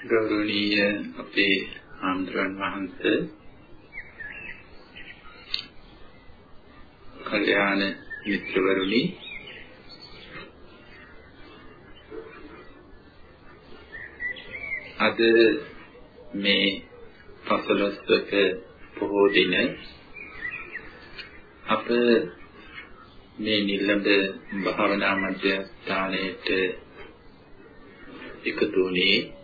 ගෞරවනීය අපේ ආම්ද්‍රන් වහන්සේ කල්යාණ මිත්‍රවරුනි අද මේ පසළොස්වක පොහෝ දින අප මේ නිලඳ භාවනා මධ්‍යස්ථානයේට එකතු වුණේ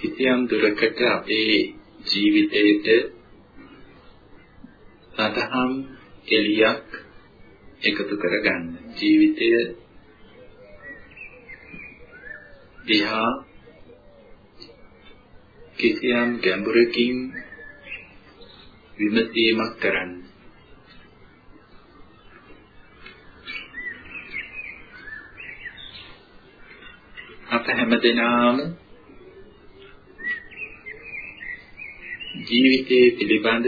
කිසියම් දුරකට අපේ ජීවිතයට සතහම් එලියක් එකතු කරගන්න. ජීවිතය දිහා කිසියම් ගැඹුරකින් විමසීමක් කරන්න. අප හැමදෙනාම ජීවිතයේ පිළිබඳ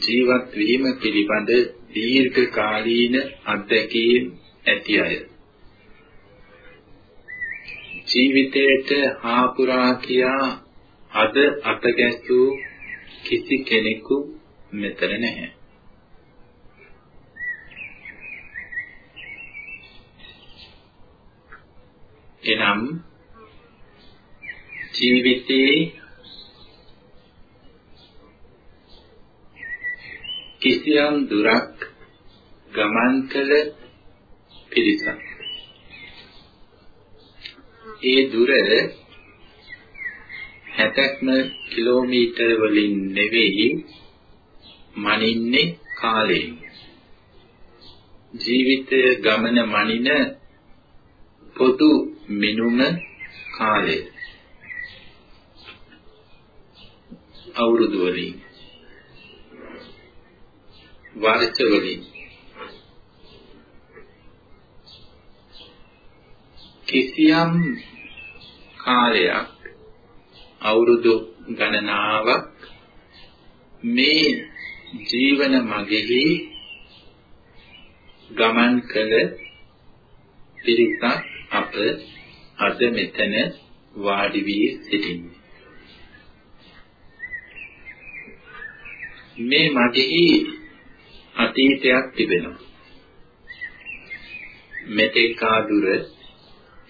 ජීවත් වීම පිළිබඳ දීර්ඝ කාලීන අත්දැකීම් ඇති අය. ජීවිතයට හාපුරා කියා අද අතගැසූ කිසි කෙනෙකු මෙතන නැහැ. එනම් ජීවිතේ කිසියම් දුරක් ගමන් කළ පිරිසක්. ඒ දුර 60ක්ම කිලෝමීටර් වලින් නෙවෙයි මනින්නේ කාලයෙන්. ජීවිතය ගමන මනින පොදු මිනුම කාලය. අවුරුදු වලින් වර්ෂ වලින්. කිසියම් කාලයක් අවුරුදු ගණනාවක් මේ ජීවන මගෙහි ගමන් කළ පිරිසක් අප අද මෙතන වාඩි වී සිටින්නේ. මේ මගෙහි අතීතයක් තිබෙනවා. මෙතෙක් ආදුර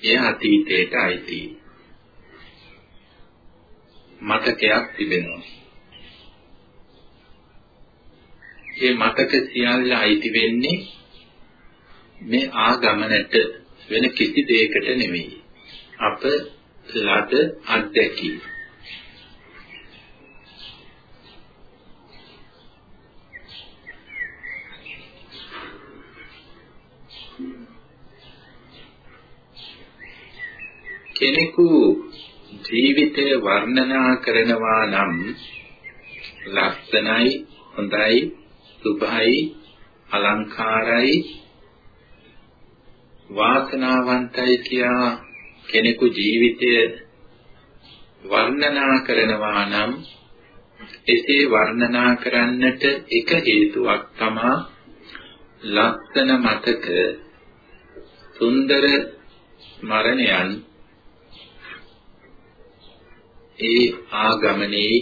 එය අතීතයට අයිති. මතකයක් තිබෙනවා. මේ මතක සියල්ල අයිති වෙන්නේ මේ ආගමනට වෙන කිසි දෙයකට නෙමෙයි. අප ලද අත්දැකීම. කෙනෙකු ජීවිතය වර්ණනා කරනවා නම් ලස්සනයි හොඳයි සුභයි අලංකාරයි වාසනාවන්තයි කියා කෙනෙකු ජීවිතය වර්ණනා කරනවා නම් එසේ වර්ණනා කරන්නට එක හේතුවක් තමා ලස්සන මතක සුන්දර මරණයන් ඒ ආගමනේ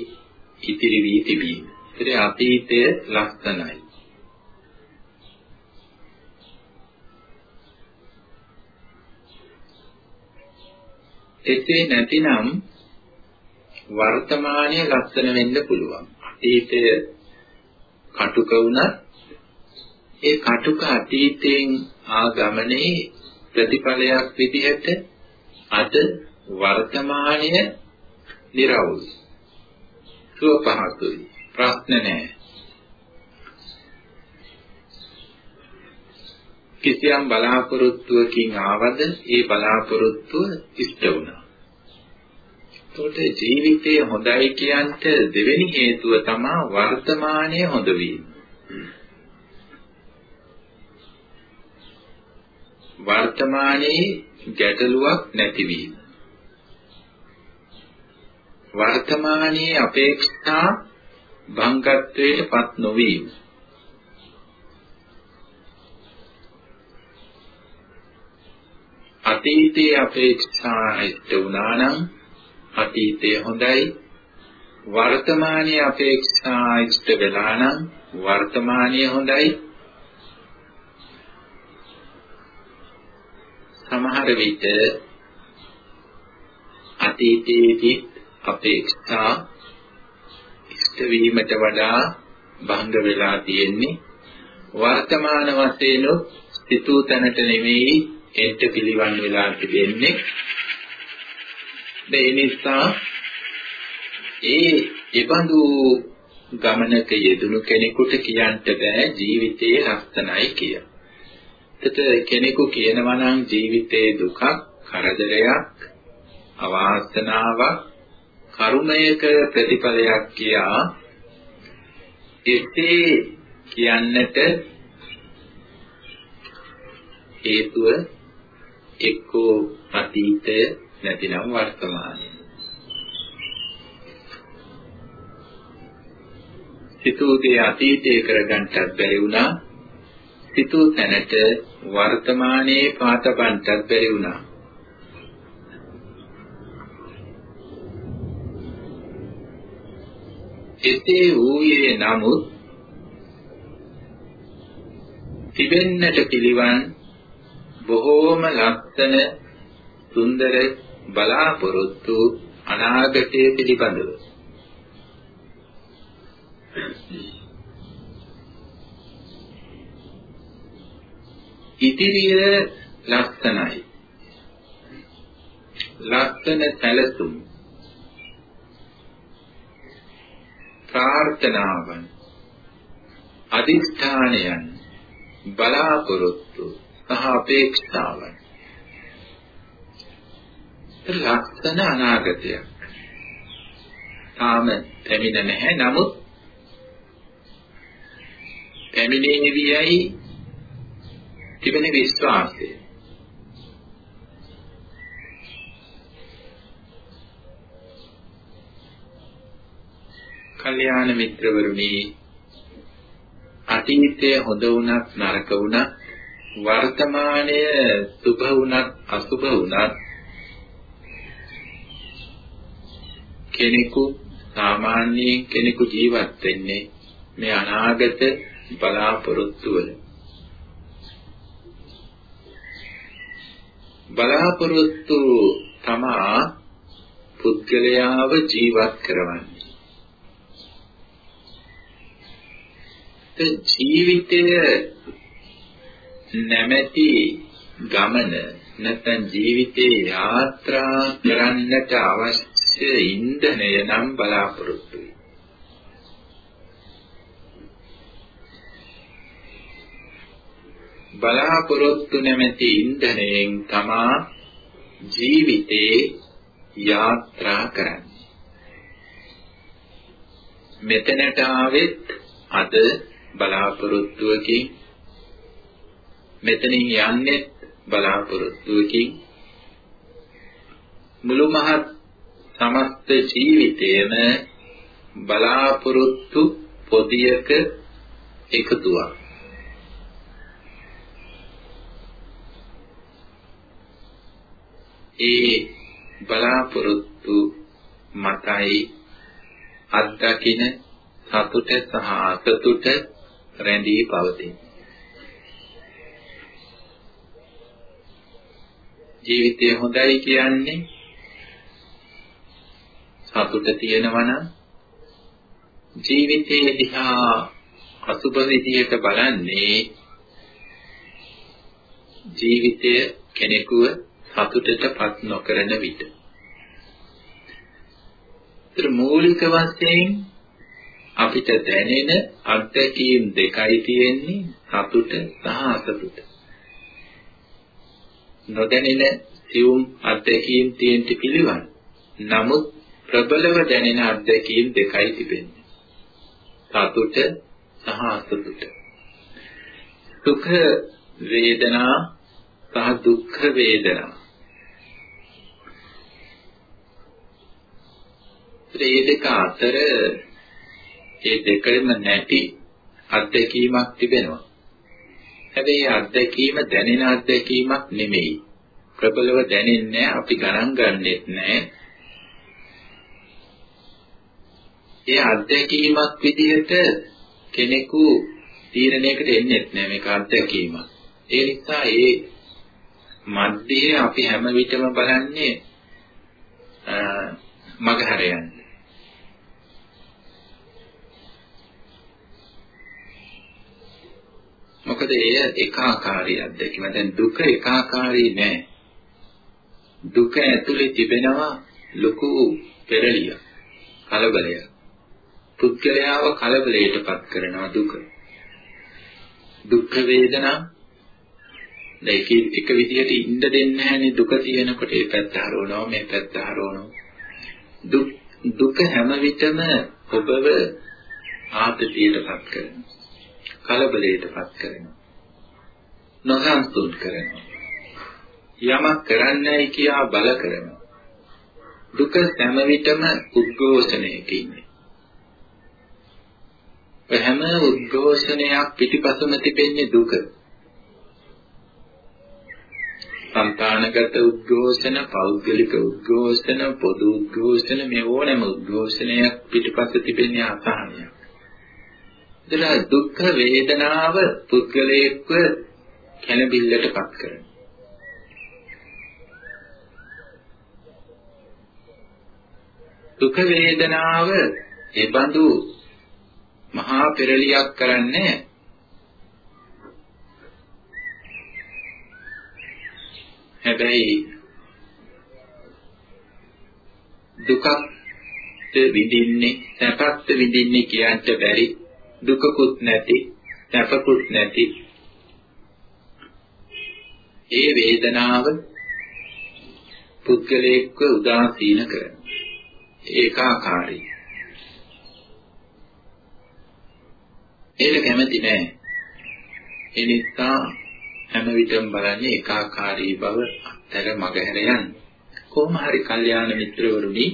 ඉතිරි වී තිබීම. ඒතර අතීතය ලස්සනයි. එසේ නැතිනම් වර්තමානයේ ලස්සන වෙන්න පුළුවන්. අතීතය කටුක වුණත් ඒ කටුක අතීතයෙන් ආගමනේ ප්‍රතිඵලයක් විදිහට අද වර්තමානයේ නිරවුල්. සුව පහසුයි. ප්‍රශ්න නැහැ. කිසියම් බලාපොරොත්තුවකින් ආවද ඒ බලාපොරොත්තුව ඉෂ්ට වුණා. එතකොට ජීවිතය හොඳයි කියන්ට දෙවෙනි හේතුව තමයි වර්තමානයේ හොඳ වීම. වර්තමානයේ ගැටලුවක් නැතිවීම. වර්තමානයේ අපේක්ෂා භංගත්වයට පත් නොවීම. අතීතයේ අපේක්ෂා ඉෂ්ට වුණා නම් අතීතය හොඳයි. වර්තමානයේ අපේක්ෂා ඉෂ්ට වෙලා නම් වර්තමානීය හොඳයි. සමහර විට අතීතයේදී අපේක්ෂා ඉෂ්ට වීමට වඩා භංග වෙලා තියෙන්නේ වර්තමාන වශයෙන් සිතූ තැනට නෙමෙයි එන්ට පිළිවන් වෙලා තිබෙන්නේ ඒ නිසා ඒ ඉබඳු ගමනක යෙදුණු කෙනෙකුට කියන්න බෑ ජීවිතයේ ලස්සනයි කියලා. එතකොට කෙනෙකු කියනවා නම් ජීවිතේ දුකක්, කරදරයක්, අවාසනාවක්, කර්මයක ප්‍රතිඵලයක් කියා එසේ කියන්නට හේතුව එක්කෝ අතීතය නැතිනම් වර්තමානය. සිතූ දේ අතීතයේ කරගන්නත් බැරි වුණා. සිතූ තැනට වර්තමානයේ පාතපන්ටත් බැරි වුණා. එසේ වූයේ නමුත් තිබෙන්නට පිළිවන් බොහෝම ලස්සන සුන්දර බලාපොරොත්තු අනාගතයේ පිළිබඳව. ඉදිරිය ලස්සනයි. ලස්සන සැලසුම්. ප්‍රාර්ථනාවන් අදිෂ්ඨානයන් බලාපොරොත්තු සහ අපේක්ෂාවන් ලස්සන අනාගතයක්. තාම පැමිණ නැහැ. නමුත් පැමිණෙවියයි තිබෙන විශ්වාසය. කල්යාණ මිත්‍රවරුනි අතීතය හොඳ වුණත් නරක වුණත් වර්තමානය සුභ වුණත් අසුභ වුණත් කෙනෙකු සාමාන්‍යයෙන් කෙනෙකු ජීවත් වෙන්නේ මේ අනාගත බලාපොරොත්තු වල. බලාපොරොත්තු තමා පුද්ගලයාව ජීවත් කරවන්නේ. ජීවිතය නැමැති ගමන නැත්නම් ජීවිතේ යාත්‍රා කරන්නට අවශ්‍ය ඉන්ධනය නම් බලාපොරොත්තුයි. බලාපොරොත්තු නැමැති ඉන්ධනයෙන් තමා ජීවිතේ යාත්‍රා කරන්නේ. මෙතනට ආවෙත් අද බලාපොරොත්තුවකින් මෙතනින් යන්නේ බලාපොරොත්තුවකින්. මුළු මහත් සමස්ත ජීවිතයම බලාපොරොත්තු පොදියක එකතුවක්. ඒ බලාපොරොත්තු මතයි අත්දකින සතුට සහ අසතුට රැඳී පවතී. ජීවිතය හොඳයි කියන්නේ සතුට තියෙනවා නම් ජීවිතයේ දිහා අසුබ විදියට බලන්නේ ජීවිතය කෙනෙකුව සතුටටපත් නොකරන විට. ඒතර මූලික වශයෙන් අපිට දැනෙන අත්දැකීම් දෙකයි තියෙන්නේ සතුට සහ අසතුට. නොදැනෙන සියුම් අත්දැකීම් තියෙන්න පිළිවන්. නමුත් ප්‍රබලව දැනෙන අත්දැකීම් දෙකයි තිබෙන්නේ. සතුට සහ අසතුට. සුඛ වේදනා සහ දුක්ඛ වේදනා. මේ දෙක අතර ඒ දෙකෙම නැති අත්දැකීමක් තිබෙනවා. හැබැයි අත්දැකීම දැනෙන අත්දැකීමක් නෙමෙයි. ප්‍රබලව දැනෙන්නේ අපි ගණන් ගන්නෙත් නැහැ. ඒ අත්දැකීමක් විදිහට කෙනෙකු තීරණයකට එන්නේ නැහැ මේක අත්දැකීමක්. ඒ නිසා ඒ මැදේ අපි හැම විටම බලන්නේ මගහැර යන්නේ. මොකද එය ඒකාකාරී අත්දැකීම. දැන් දුක ඒකාකාරී නෑ. දුක ඇතුලේ තිබෙනවා ලොකු පෙරලියක්, කලබලයක්. පුද්ගලයාව කලබලයටපත් කරනවා දුක. දුක් වේදනා ඒක එක විදිහට ඉන්න දෙන්නේ නැහැනේ දුක තියෙනකොට ඒ පැත්ත හරවනවා මේ පැත්ත හරවනවා දුක් දුක හැම විටම ඔබව ආතතියටපත් කරනවා කලබලයටපත් කරනවා. නොසන්සුන් කරනවා. යමක් කරන්නයි කියා බල කරනවා. දුක සෑම විටම උද්ඝෝෂණයක ඉන්නේ. හැම උද්ඝෝෂණයක් පිටිපසම තිබෙන්නේ දුක. සංතානගත උද්ඝෝෂණ, පෞද්ගලික උද්ඝෝෂණ, පොදු උද්ඝෝෂණ මේ ඕනෑම උද්ඝෝෂණයක් පිටිපස්ස තිබෙන්නේ අසහනයක්. එතන දුක්ඛ වේදනාව පුද්ගලයෙක්ව කැළඹිල්ලටපත් කරනවා. දුක වේදනාව ඒ බඳු මහා පෙරලියක් කරන්නේ හැබැයි දුකක් විඳින්නේ සැපත් විඳින්නේ කියන්න බැරි දුකකුත් නැති සැපකුත් නැති ඒ වේදනාව පුද්ගලයෙක්ව උදාසීන කරන ඒකාකාරී ඒක කැමති නෑ ඒ නිසා හැම විටම බලන්නේ ඒකාකාරී බව අතර මගහැර යන්නේ. කොහොම හරි කල්යාණ මිත්‍රවරුනි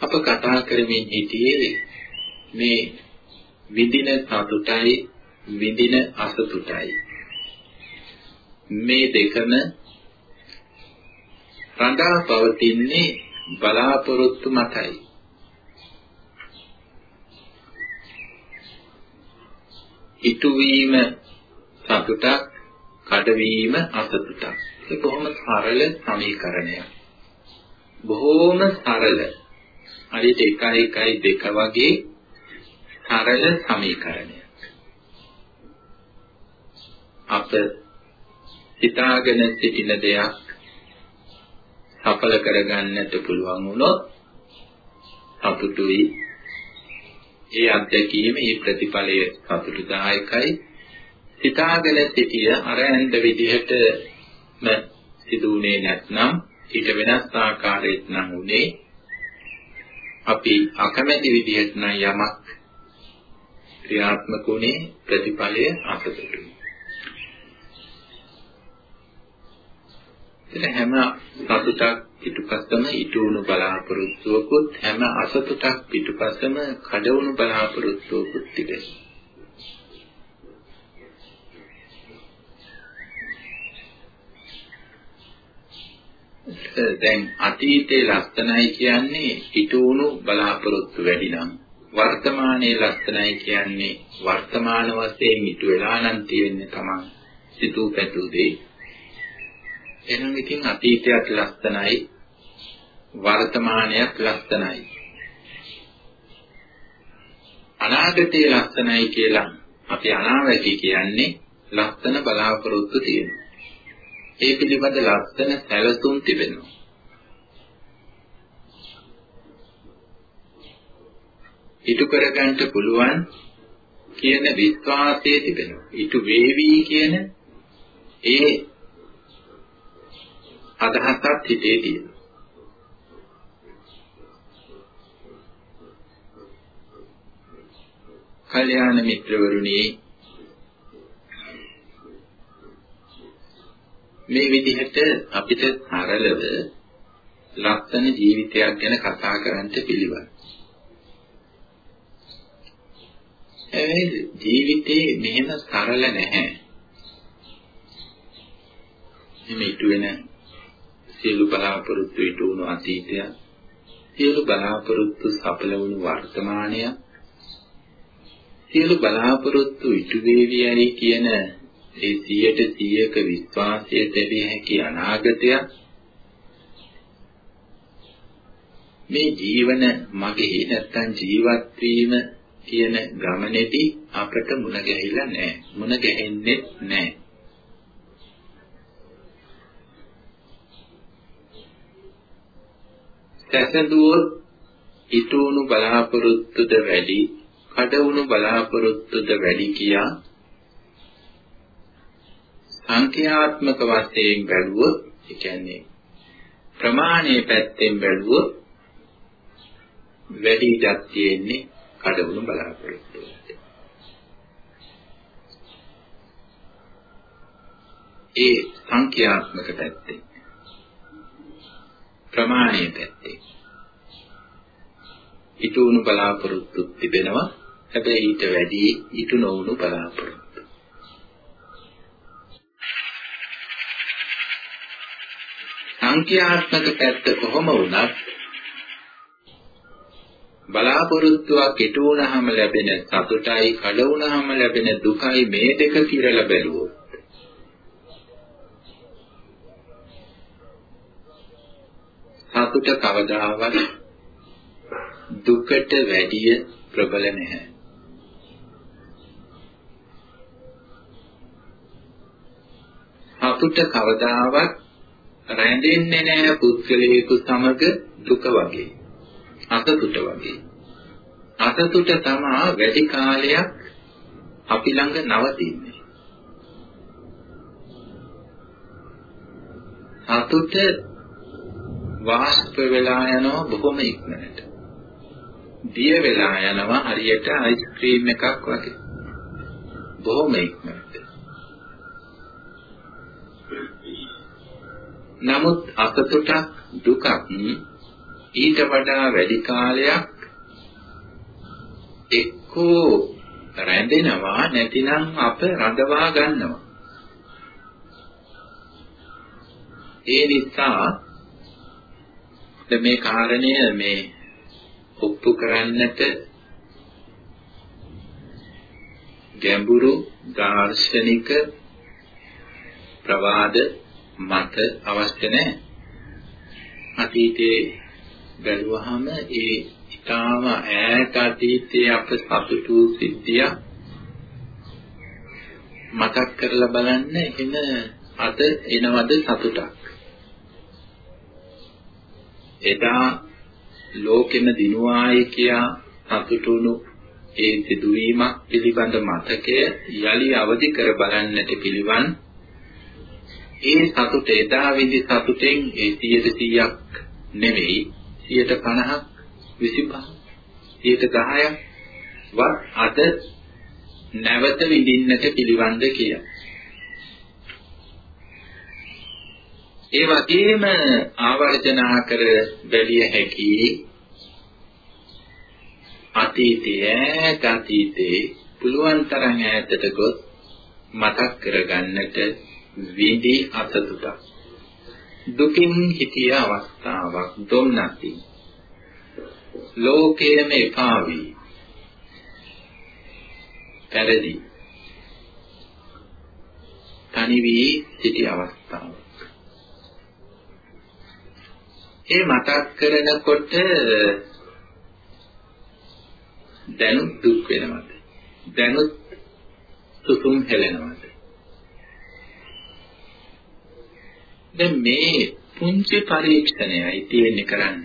අප කතා කරමින් සිටියේ මේ විඳින සතුටයි විඳින අසතුටයි මේ දෙකම රඳා පවතින්නේ බලාපොරොත්තු මතයි ඉටු වීම සතුටක් කඩවීම අසතුටක්. ඒක බොහොම සරල සමීකරණයක්. බොහොම සරල. හරියට 1 1 2 වගේ සරල සමීකරණයක්. අප හිතාගෙන සිටින දෙයක් සඵල කරගන්නට පුළුවන් වුණොත් සතුටුයි. ඒ අත්දැකීම ඒ ප්‍රතිඵලය සතුටුදායකයි. හිතාගෙන සිටිය අර ඇඳ විදිහටම සිදුුනේ නැත්නම් ඊට වෙනස් ආකාරයකට නම් උනේ. අපි අකමැති විදිහට නම් යමක් ක්‍රියාත්මක උනේ ප්‍රතිඵලය අසතුටුයි. එතන හැම සතුටක් පිටුපස්සම ඊටුණු බලාපොරොත්තුවකුත් හැම අසතුටක් පිටුපස්සම කඩවුණු බලාපොරොත්තුවකුත් තිබෙනවා. දැන් අතීතයේ ලස්සනයි කියන්නේ හිතුණු බලාපොරොත්තු වැඩි නම් වර්තමානයේ ලස්සනයි කියන්නේ වර්තමාන වශයෙන් ඉතු වෙලා නම් තියෙන්නේ තමන් සිතූ පැතූ දේ. එහෙනම් ඉතින් අතීතයත් ලස්සනයි වර්තමානයත් ලස්සනයි අනාගතයේ ලස්සනයි කියලා අපි අනාවැකි කියන්නේ ලස්සන බලාපොරොත්තු තියෙනවා. ඒ පිළිබඳ ලස්සන සැලසුම් තිබෙනවා. ඉටු කරගන්න පුළුවන් කියන විශ්වාසය තිබෙනවා. ඉටු වේවි කියන ඒ අදහසක් හිතේ තියෙනවා. කල්යාණ මිත්‍රවරුනි මේ විදිහට අපිට සරලව ලස්සන ජීවිතයක් ගැන කතා කරන්න පිළිවන්. හැබැයි ජීවිතේ මෙහෙම සරල නැහැ. එහෙම ඉටු වෙන සියලු බලාපොරොත්තු ඉටු වුණු අතීතය සියලු බලාපොරොත්තු සඵල වුණු වර්තමානය සියලු බලාපොරොත්තු ඉටු වේවි යයි කියන ඒ 100ට 100ක විශ්වාසය දෙවිය හැකි අනාගතය මේ ජීවන මගේ නැත්තම් ජීවත් වීම කියන ගමනේදී අපට මුණ ගැහිලා නැහැ. මුණ ගැහෙන්නේ නැහැ. සැසඳුවොත් ඊටුණු බලාපොරොත්තුද වැඩි, කඩවුණු බලාපොරොත්තුද වැඩි කියා සංඛ්‍යාත්මක වශයෙන් බැලුවොත්, ඒ කියන්නේ ප්‍රමාණයේ පැත්තෙන් බැලුවොත් වැඩි ඉඩක් තියෙන්නේ කඩවුණු බලාපොරොත්තු ඒ සංඛ්‍යාත්මක පැත්තේ ප්‍රමාණයේ පැත්තේ ඊටුණු බලාපොරොත්තු තිබෙනවා. හැබැයි ඊට වැඩි ඊටු නොවුණු බලාපොරොත්තු. සංඛ්‍යාත්මක පැත්ත කොහොම වුණත් බලාපොරොත්තුවක් ඉටු වුණාම ලැබෙන සතුටයි කඩ වුණාම ලැබෙන දුකයි මේ දෙක කිරලා බැලුවොත් සතුට කවදාවත් දුකට වැඩිය ප්‍රබල නැහැ. සතුට කවදාවත් රැඳෙන්නේ නැහැ පුද්ගලයෙකු සමග දුක වගේ. අසතුට වගේ. අසතුට තමා වැඩි කාලයක් අපි ළඟ නවතින්නේ. සතුට වාෂ්ප වෙලා යනවා බොහොම ඉක්මනට. දිය වෙලා යනවා හරියට අයිස්ක්‍රීම් එකක් වගේ. බොහොම ඉක්මනට. නමුත් අසතුටක් දුකක් ඊට වඩා වැඩි කාලයක් එක්කෝ රැඳෙනවා නැතිනම් අප රඳවා ගන්නවා. ඒ නිසා මේ කාරණය මේ ඔප්පු කරන්නට ගැඹුරු දාර්ශනික ප්‍රවාද මත අවශ්‍ය නැහැ. අතීතයේ බැලුවහම ඒ ඊටාම ඈත අතීතයේ අප සතුටු සිද්ධිය මතක් කරලා බලන්න එහෙම අද එනවද සතුටක්? එදා ලෝකෙම දිනුවායි කියා සතුටුණු ඒ සිදුවීමක් පිළිබඳ මතකය යලි අවදි කර බලන්නට පිළිවන්. ඒ සතුට එදා විදි සතුටෙන් ඒ 100%ක් නෙවෙයි. 150ක් 25 110ක් වත් අද නැවත විඳින්නට පිළිවන්ද කියලා ඒ වගේම ආවර්ජනා කර බැලිය හැකි අතීතයේ අතීතේ පුළුවන් තරම් ඈතට ගොස් මතක් කරගන්නට විදි අසතුටක් දුකින් හිතිය අවස්ථාවක් දුන්නති ලෝකයේම එපා වී පෙරදි තනි වී සිටි අවස්ථාව ඒ මතක් කරනකොට දැනුත් දුක් වෙනවද? දැනුත් සුසුම් හෙලෙනවද? දැන් මේ පුංචි පරීක්ෂණයයි තියෙන්නේ කරන්න.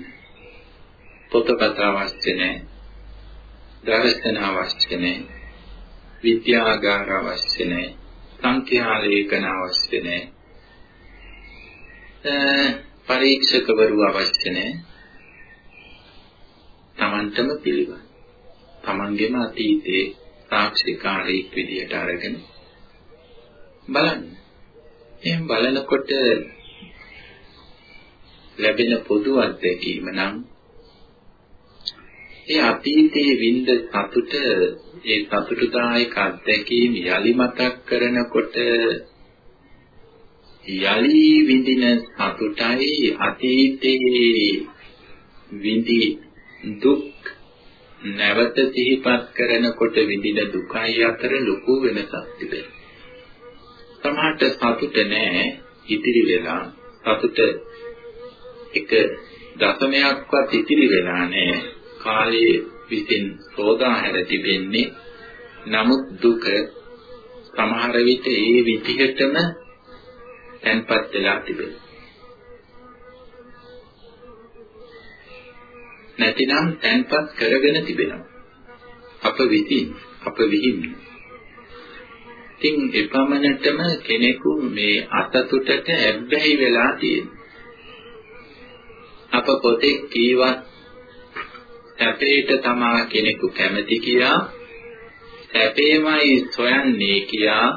පොතපත අවශ්‍ය නැහැ. දර්ශන අවශ්‍ය නැහැ. විද්‍යාගාර අවශ්‍ය නැහැ. සංඛ්‍යා ලේඛන අවශ්‍ය නැහැ. පරීක්ෂකවරු අවශ්‍ය නැහැ. Tamanටම පිළිවන්. Tamanගේම අතීතයේ සාක්ෂිකාරීක් විදියට අරගෙන බලන්න. එහෙන් බලනකොට ලැබෙන පොදු අත්දැකීම නම් ඒ අතීතයේ විඳ සතුට ඒ සතුටුදායක අත්දැකීම් යලි මතක් කරනකොට යලි විඳින සතුටයි අතීතයේ විඳි දුක් නැවත සිහිපත් කරනකොට විඳින දුකයි අතර ලොකු වෙනසක් තිබෙනවා. සමහරට සතුට නැහැ ඉතිරි වෙලා සතුට එක දශමයක්වත් ඉතිරි වෙලා නැහැ. කාලයේ විසින් සෝදා හැර තිබෙන්නේ. නමුත් දුක සමහර විට ඒ විදිහටම තැන්පත් වෙලා තිබෙනවා. නැතිනම් තැන්පත් කරගෙන තිබෙනවා. අප විසින් අප විහිින්. ඉතින් එපමණටම කෙනෙකු මේ අසතුටට ඇබ්බැහි වෙලා තියෙනවා. අප පොතේ කීවත් සැපේට තමා කෙනෙකු කැමති කියා සැපේමයි සොයන්නේ කියා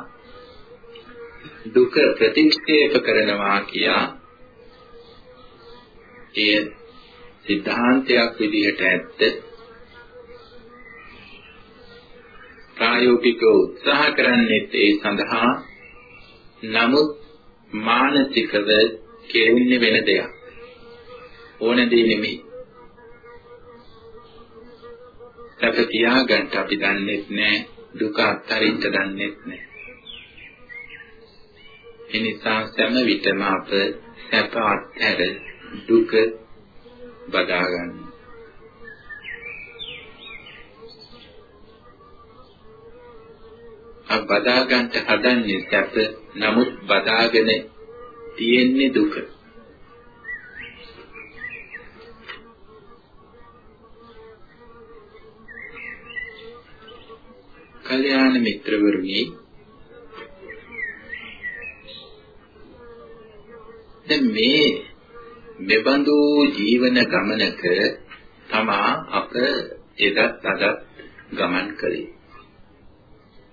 දුක ප්‍රතික්ෂේප කරනවා කියා එය සිද්ධාන්තයක් විදිහට ඇත්ත. ප්‍රායෝගිකව උත්සාහ කරන්නේ ඒ සඳහා නමුත් මානසිකව කෙරෙන්නේ වෙන දෙයක්. ඕන දෙයක් නෙමෙයි සැප තියාගන්න අපි දන්නේ නැහැ දුක අත්හරින්න දන්නේ නැහැ එනිසා සෑම විටම අප සැප අත්හැර දුක බදා ගන්න. අප බදා ගන්නට හදන්නේ සැප නමුත් බදාගෙන තියෙන්නේ දුක. කල්‍යාණ මිත්‍රවරුනි දැන් මේ මෙබඳු ජීවන ගමනක තමා අප එදත් අදත් ගමන් කළේ.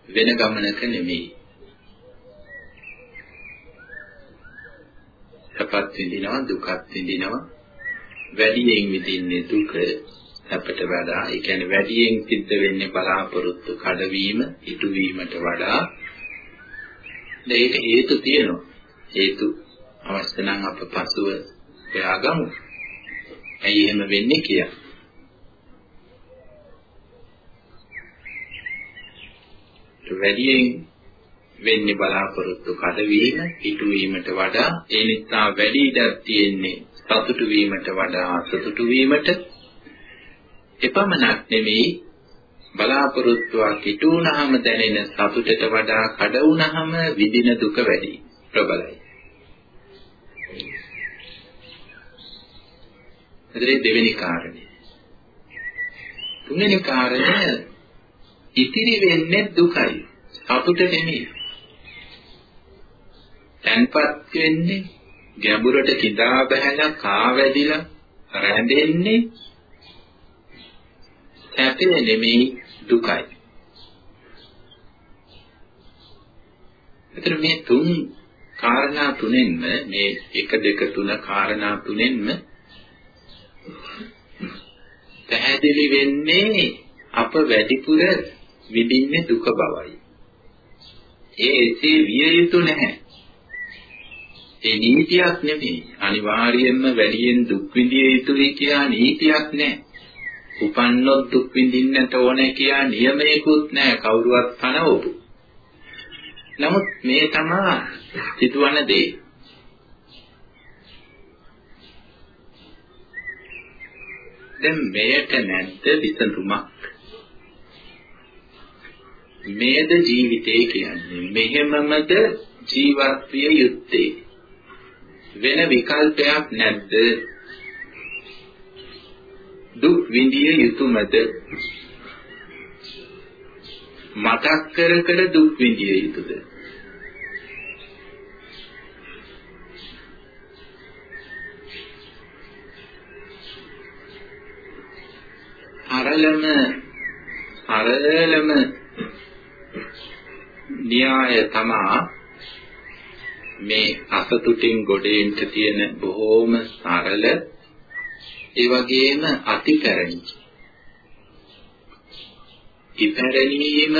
වෙන ගමනක නෙමෙයි. සපත් විඳිනවා දුකත් විඳිනවා වැඩියෙන් විඳින්නේ දුක. අපට වඩා ඒ කියන්නේ වැඩියෙන් සිද්ධ වෙන්නේ බලාපොරොත්තු කඩවීම ඉටුවීමට වඩා දෙයට හේතු තියෙනවා හේතු අවශ්‍ය නම් අප පසුව හොයාගමු. ඇයි එහෙම වෙන්නේ කියලා. වැඩියෙන් වෙන්නේ බලාපොරොත්තු කඩවීම, පිටුවීමට වඩා ඒ නිසා වැඩි ඉඩක් තියෙන්නේ සතුටු වීමට වඩා අසතුටු වීමට. එපමණක් නෙමෙයි බලාපොරොත්තුවක් ඉටු වුනහම දැනෙන සතුටට වඩා කඩ වුනහම විඳින දුක වැඩි ප්‍රබලයි. එතන දෙවෙනි කාරණය. තුන්වෙනි කාරණය ඉතිරි වෙන්නේ දුකයි. සතුට නෙමෙයි. තන්පත් වෙන්නේ ගැඹුරට කිඳා බහැලා කා වැදිලා රැඳෙන්නේ සැපේ නෙමෙයි දුකයි. එතන මේ තුන් කාරණා තුනෙන්ම මේ 1 2 3 කාරණා තුනෙන්ම පැහැදිලි වෙන්නේ අප වැඩිපුර විඳින්නේ දුක බවයි. ඒ එසේ විය යුතු නැහැ. ඒ නීතියක් නෙමෙයි. අනිවාර්යයෙන්ම වැඩියෙන් දුක් විඳිය යුතුයි කියලා නීතියක් නැහැ. උපන්නොත් දුක් විඳින්නට ඕනේ කියලා නියමයකුත් නැහැ කවුරුවත් පනවපු. නමුත් මේ තමයි සිදුවන දේ. දැන් මෙයට නැද්ද විසඳුමක්? මේද ජීවිතය කියන්නේ මෙහෙමමද ජීවත් විය යුත්තේ වෙන විකල්පයක් නැද්ද දුක් විඳිය යුතුයමද මතක් කර කර දුක් විඳිය යුතුයද සරලම සරලම න්‍යාය තමා මේ අසතුටින් ගොඩේන්ට තියෙන බොහෝම සරල ඒ වගේම අතිපැරණි ඉපැරණීම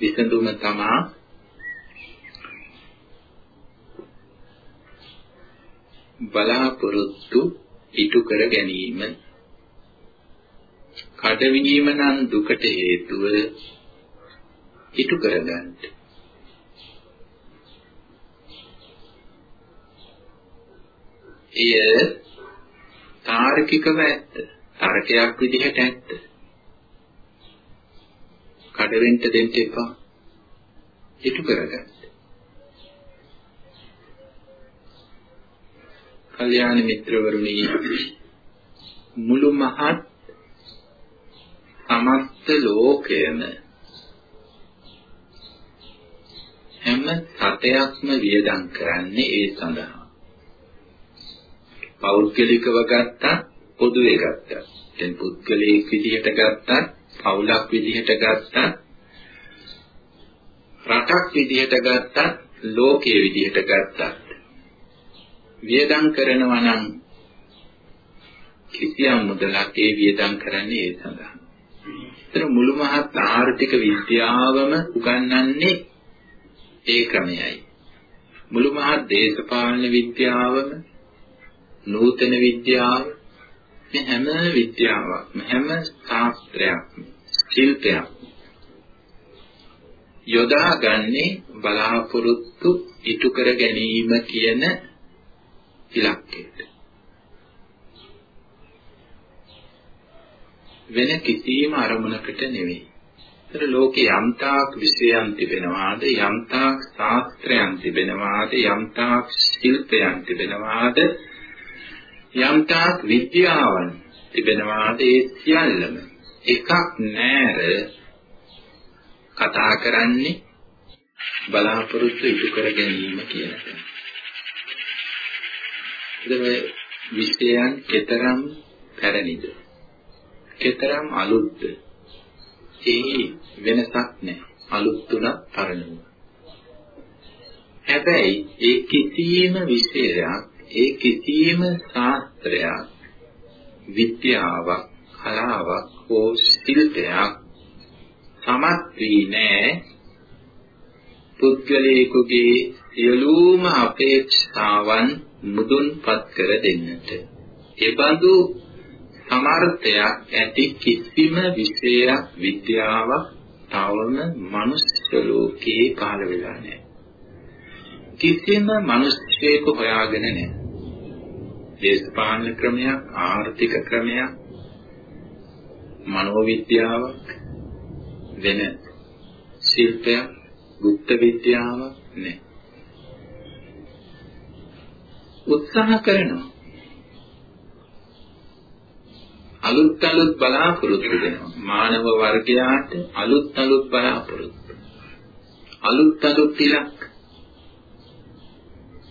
විසඳුම තමා බලාපොරොත්තු ඉටු කර ගැනීම කඩවීම නම් දුකට හේතුව ඉටු කරගන්න. එය තාර්කිකව ඇත්ත. තර්කයක් විදිහට ඇත්ත. කඩවෙන්න දෙන්න එපා. ඉටු කරගන්න. කල්යාණ මිත්‍රවරුනි මුළු මහත් සමස්ත ලෝකයම හැම සතයක්ම වියදම් කරන්නේ ඒ සඳහා. පෞද්ගලිකව ගත්තා පොදුවේ ගත්තා. දැන් පුද්ගලයෙක් විදිහට ගත්තා, පවුලක් විදිහට ගත්තා, රටක් විදිහට ගත්තා, ලෝකයේ විදිහට ගත්තා. වියදම් කරනවා නම් කිසියම් මුදලක් ඒ වියදම් කරන්නේ ඒ සඳහා. ඒතර මුළු මහත් ආර්ථික විද්‍යාවම උගන්වන්නේ ඒ ක්‍රමයයි. මුළු මහත් දේශපාලන විද්‍යාවම නූතන විද්‍යාව මේ හැම විද්‍යාවක්ම හැම ශාස්ත්‍රයක්ම ශිල්පයක් යොදාගන්නේ බලාපොරොත්තු ඉටු කර ගැනීම කියන ඉලක්කයට. වෙන කිසියම් අරමුණකට නෙවෙයි. ඒතර ලෝකේ යම්තාක් විෂයන් තිබෙනවාද යම්තාක් ශාස්ත්‍රයන් තිබෙනවාද යම්තාක් ශිල්පයන් තිබෙනවාද යම්තාක් විද්‍යාවන් තිබෙනවාද ඒ සියල්ලම එකක් නෑර කතා කරන්නේ බලාපොරොත්තු ඉටු කර ගැනීම කියන එක. මේ විෂයන් කතරම් පැරණිද? කතරම් අලුත්ද? ඒ වෙනසක් නැහැ. අලුත් තුනක් පරණුව. හැබැයි ඒ කිසියම් විෂයයක්, ඒ කිසියම් ශාස්ත්‍රයක්, විද්‍යාවක්, කලාවක් හෝ ශිල්පයක් සමත් වී නැහැ පුද්ගලයෙකුගේ සියලුම අපේක්ෂාවන් මුදුන්පත් කර දෙන්නට. එබඳු සමර්ථයක් ඇති කිසිම විෂයක් විද්‍යාවක් තවම මනුෂ්‍ය ලෝකේ පහළ වෙලා නැහැ. කිසිම මිනිස්සෙකු හොයාගෙන නැහැ. දේශපාලන ක්‍රමයක්, ආර්ථික ක්‍රමයක්, මනෝවිද්‍යාවක් වෙන ශිල්පයක්, ගුප්ත විද්‍යාවක් නැහැ. උත්සාහ කරනවා. අලුත් අලුත් බලාපොරොත්තු වෙනවා. මානව වර්ගයාට අලුත් අලුත් බලාපොරොත්තු. අලුත් අලුත් ඉලක්ක.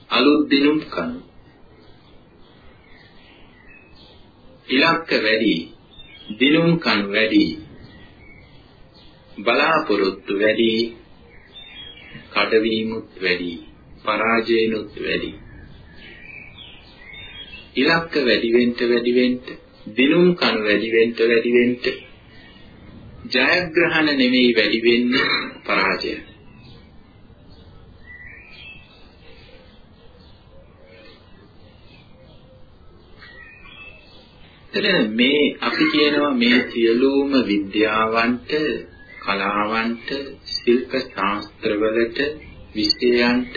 අලුත් දිනුම් කනු. ඉලක්ක වැඩි, දිනුම් කන් වැඩි, බලාපොරොත්තු වැඩි, කඩවීමුත් වැඩි, පරාජයනුත් වැඩි. ඉලක්ක වැඩි වෙන්න වැඩි වෙන්න දිනුම් කණු වැඩි වෙන්න වැඩි වෙන්න ජයග්‍රහණ නෙමෙයි වැඩි වෙන්නේ පරාජය. එතන මේ අපි කියනවා මේ සියලුම විද්‍යාවන්ට කලාවන්ට ශිල්ප ශාස්ත්‍රවලට විෂයන්ට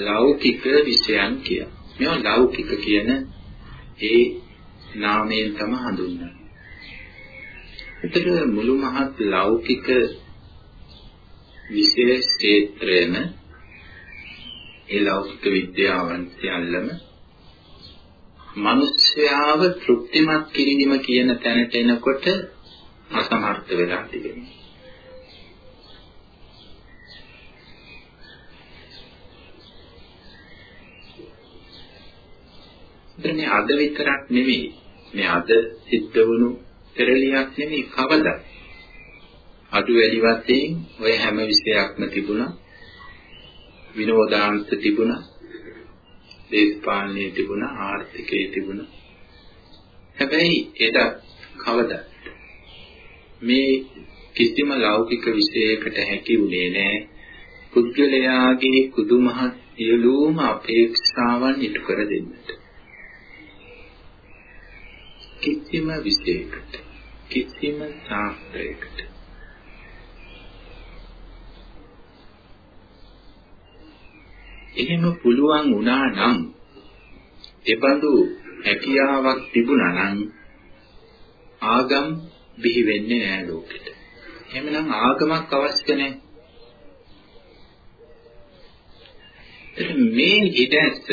ලෞකික විෂයන් කියලා. මේවා ලෞකික කියන ඒ නාමයෙන් තම හඳුන්වන්නේ. එතකොට මුළු මහත් ලෞකික විශේෂ ක්ෂේත්‍රයේම ඒ ලෞකික විද්‍යාවන් සියල්ලම මිනිස්යාව තෘප්තිමත් කිරීම කියන තැනට එනකොට අසමර්ථ වෙලා තිබෙනවා. මේ අද විතරක් නෙවෙයි. මේ අද සිද්ධ වුණු පෙරලියක් නෙවෙයි කවදා. අඩු වැඩි වශයෙන් ඔය හැම විෂයක්ම තිබුණා. විනෝදාංශ තිබුණා. දේශපාලනයේ තිබුණ ආර්ථිකයේ තිබුණ. හැබැයි එදත් කවදත් මේ කිසිම ලෞකික විෂයකට හැකි වුණේ නැහැ. පුද්ගලයාගේ කුදුමහත් සියලුම අපේක්ෂාවන් ඉටු කර දෙන්නට. කිසිම විෂයකට කිසිම සාස්ත්‍රයකට එහෙම පුළුවන් වුණා නම් එබඳු හැකියාවක් තිබුණා නම් ආගම් බිහි වෙන්නේ නැහැ ලෝකෙට. එහෙමනම් ආගමක් අවශ්‍ය නැහැ. මේ හිතැස්ස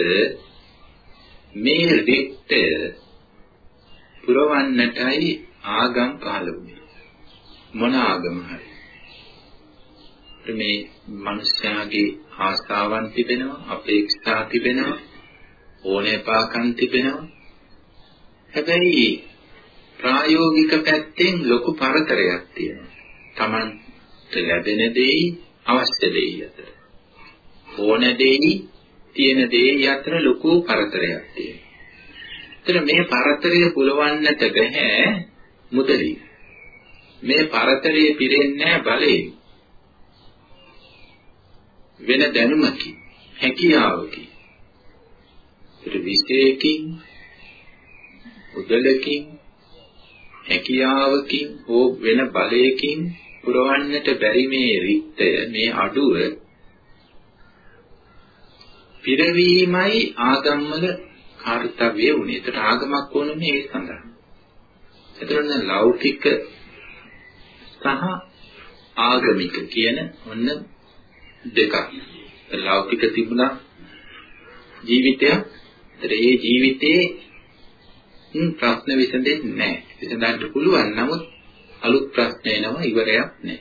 මේ රික්තය පුරවන්නටයි ආගම් පහළ වුණේ. මොන ආගම හරි. මේ මිනිස්යාගේ ආශාවන් තිබෙනවා, අපේක්ෂා තිබෙනවා, ඕනෑපාකම් තිබෙනවා. හැබැයි ප්‍රායෝගික පැත්තෙන් ලොකු පරතරයක් තියෙනවා. Tamanට ලැබෙන දෙයි අවශ්‍ය දෙයි අතර. ඕන දෙයි තියෙන දෙයි අතර ලොකු පරතරයක් තියෙනවා. ඒතර මේ පරතරය පුලවන්නට බෑ මුදලින්. මේ පරතරය පිරෙන්නේ බලයෙන්. වෙන දැනුමකින්, හැකියාවකින්. ඒතර විශේෂකින්, මුදලකින්, හැකියාවකින් හෝ වෙන බලයකින් පුරවන්නට බැරි මේ රික්තය, මේ අඩුව පිරවීමයි ආගම්වල කාර්යය වුණේ. ඒකට ආගමක් ඕනේ ඒ සඳහා. එතකොට ලෞකික සහ ආගමික කියන ඔන්න දෙකක්. ලෞකික තිබුණා ජීවිතයක්. ඒතර ඒ ජීවිතේ ප්‍රශ්න විසඳෙන්නේ නැහැ. විසඳන්න පුළුවන් නමුත් අලුත් ප්‍රශ්න එනවා ඉවරයක් නැහැ.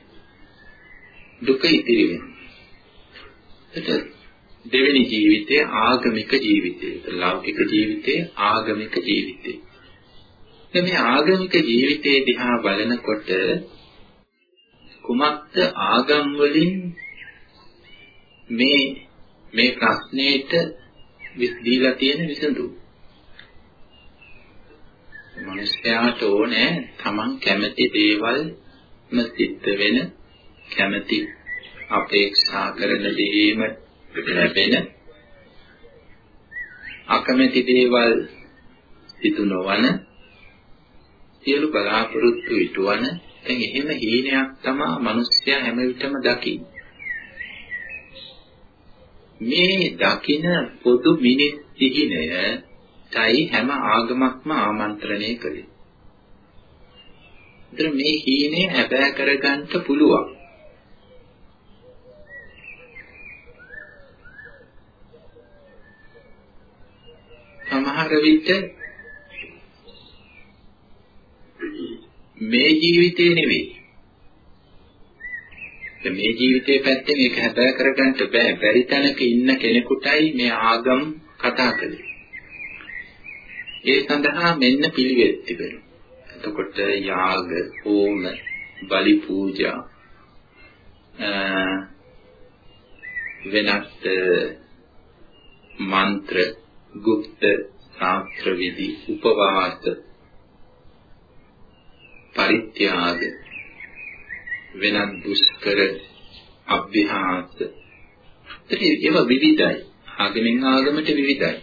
දුක ඉතිරි වෙනවා. දෙවෙනි ජීවිතය ආගමික ජීවිතය. ලෞකික ජීවිතය ආගමික ජීවිතය. මේ ආගමික ජීවිතයේ දිහා බලනකොට කුමක්ද ආගම් වලින් මේ මේ ප්‍රශ්නෙට විසඳීලා තියෙන විසඳුම. මනුස්සයාට ඕනේ තමන් කැමති දේවල්ම සිද්ධ වෙන කැමති අපේක්ෂා කරන දේම ලැබෙන අකමැති දේවල් සිදු නොවන සියලු බලාපොරොත්තු ඉටුවන දැන් එහෙම හීනයක් තමයි මිනිස්සයා හැම විටම දකින්නේ මේ දකින පොදු මිනිස් සිහිනය තයි හැම ආගමක්ම ආමන්ත්‍රණය කළේ. ඒතර මේ හීනේ හැබෑ කරගන්න පුළුවන්. සමහර විට මේ ජීවිතේ නෙවෙයි. මේ ජීවිතේ පැත්තෙන් ඒක හැබෑ කරගන්න බෑ. බැරි තැනක ඉන්න කෙනෙකුටයි මේ ආගම් කතා කළේ. ඒ සඳහා මෙන්න පිළිවෙත් තිබෙනවා. එතකොට යාග, හෝම, බලි පූජා වෙනත් මන්ත්‍ර, গুপ্ত ශාස්ත්‍ර විදි, උපවාස, පරිත්‍යාග වෙනත් දුෂ්කර අභ්‍යාස ඒවා විවිධයි. ආගමෙන් ආගමට විවිධයි.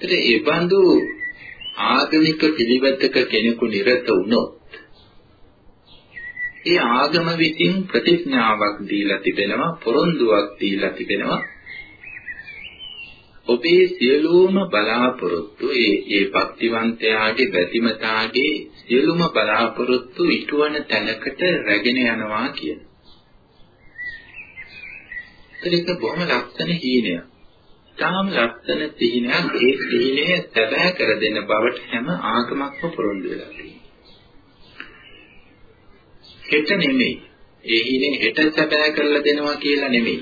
ඒත් ඒ බඳු ආගමික පිළිවෙතක කෙනෙකු නිරත වුණොත් ඒ ආගම විසින් ප්‍රතිඥාවක් දීලා තිබෙනවා පොරොන්දුවක් දීලා තිබෙනවා ඔබේ සියලුම බලාපොරොත්තු ඒ ඒ භක්තිවන්තයාගේ බැතිමතාගේ සියලුම බලාපොරොත්තු ඉටුවන තැනකට රැගෙන යනවා කියන. ඒක බොහොම ලක්ෂණ හීනයක්. තාම ලක්ෂණ සිහිනයක් ඒ සිහිනය සැබෑ කර දෙන බවට හැම ආගමක්ම පොරොන්දු වෙලා තියෙනවා. හෙට නෙමෙයි. ඒ හිනේ හෙට සැබෑ කරලා දෙනවා කියලා නෙමෙයි.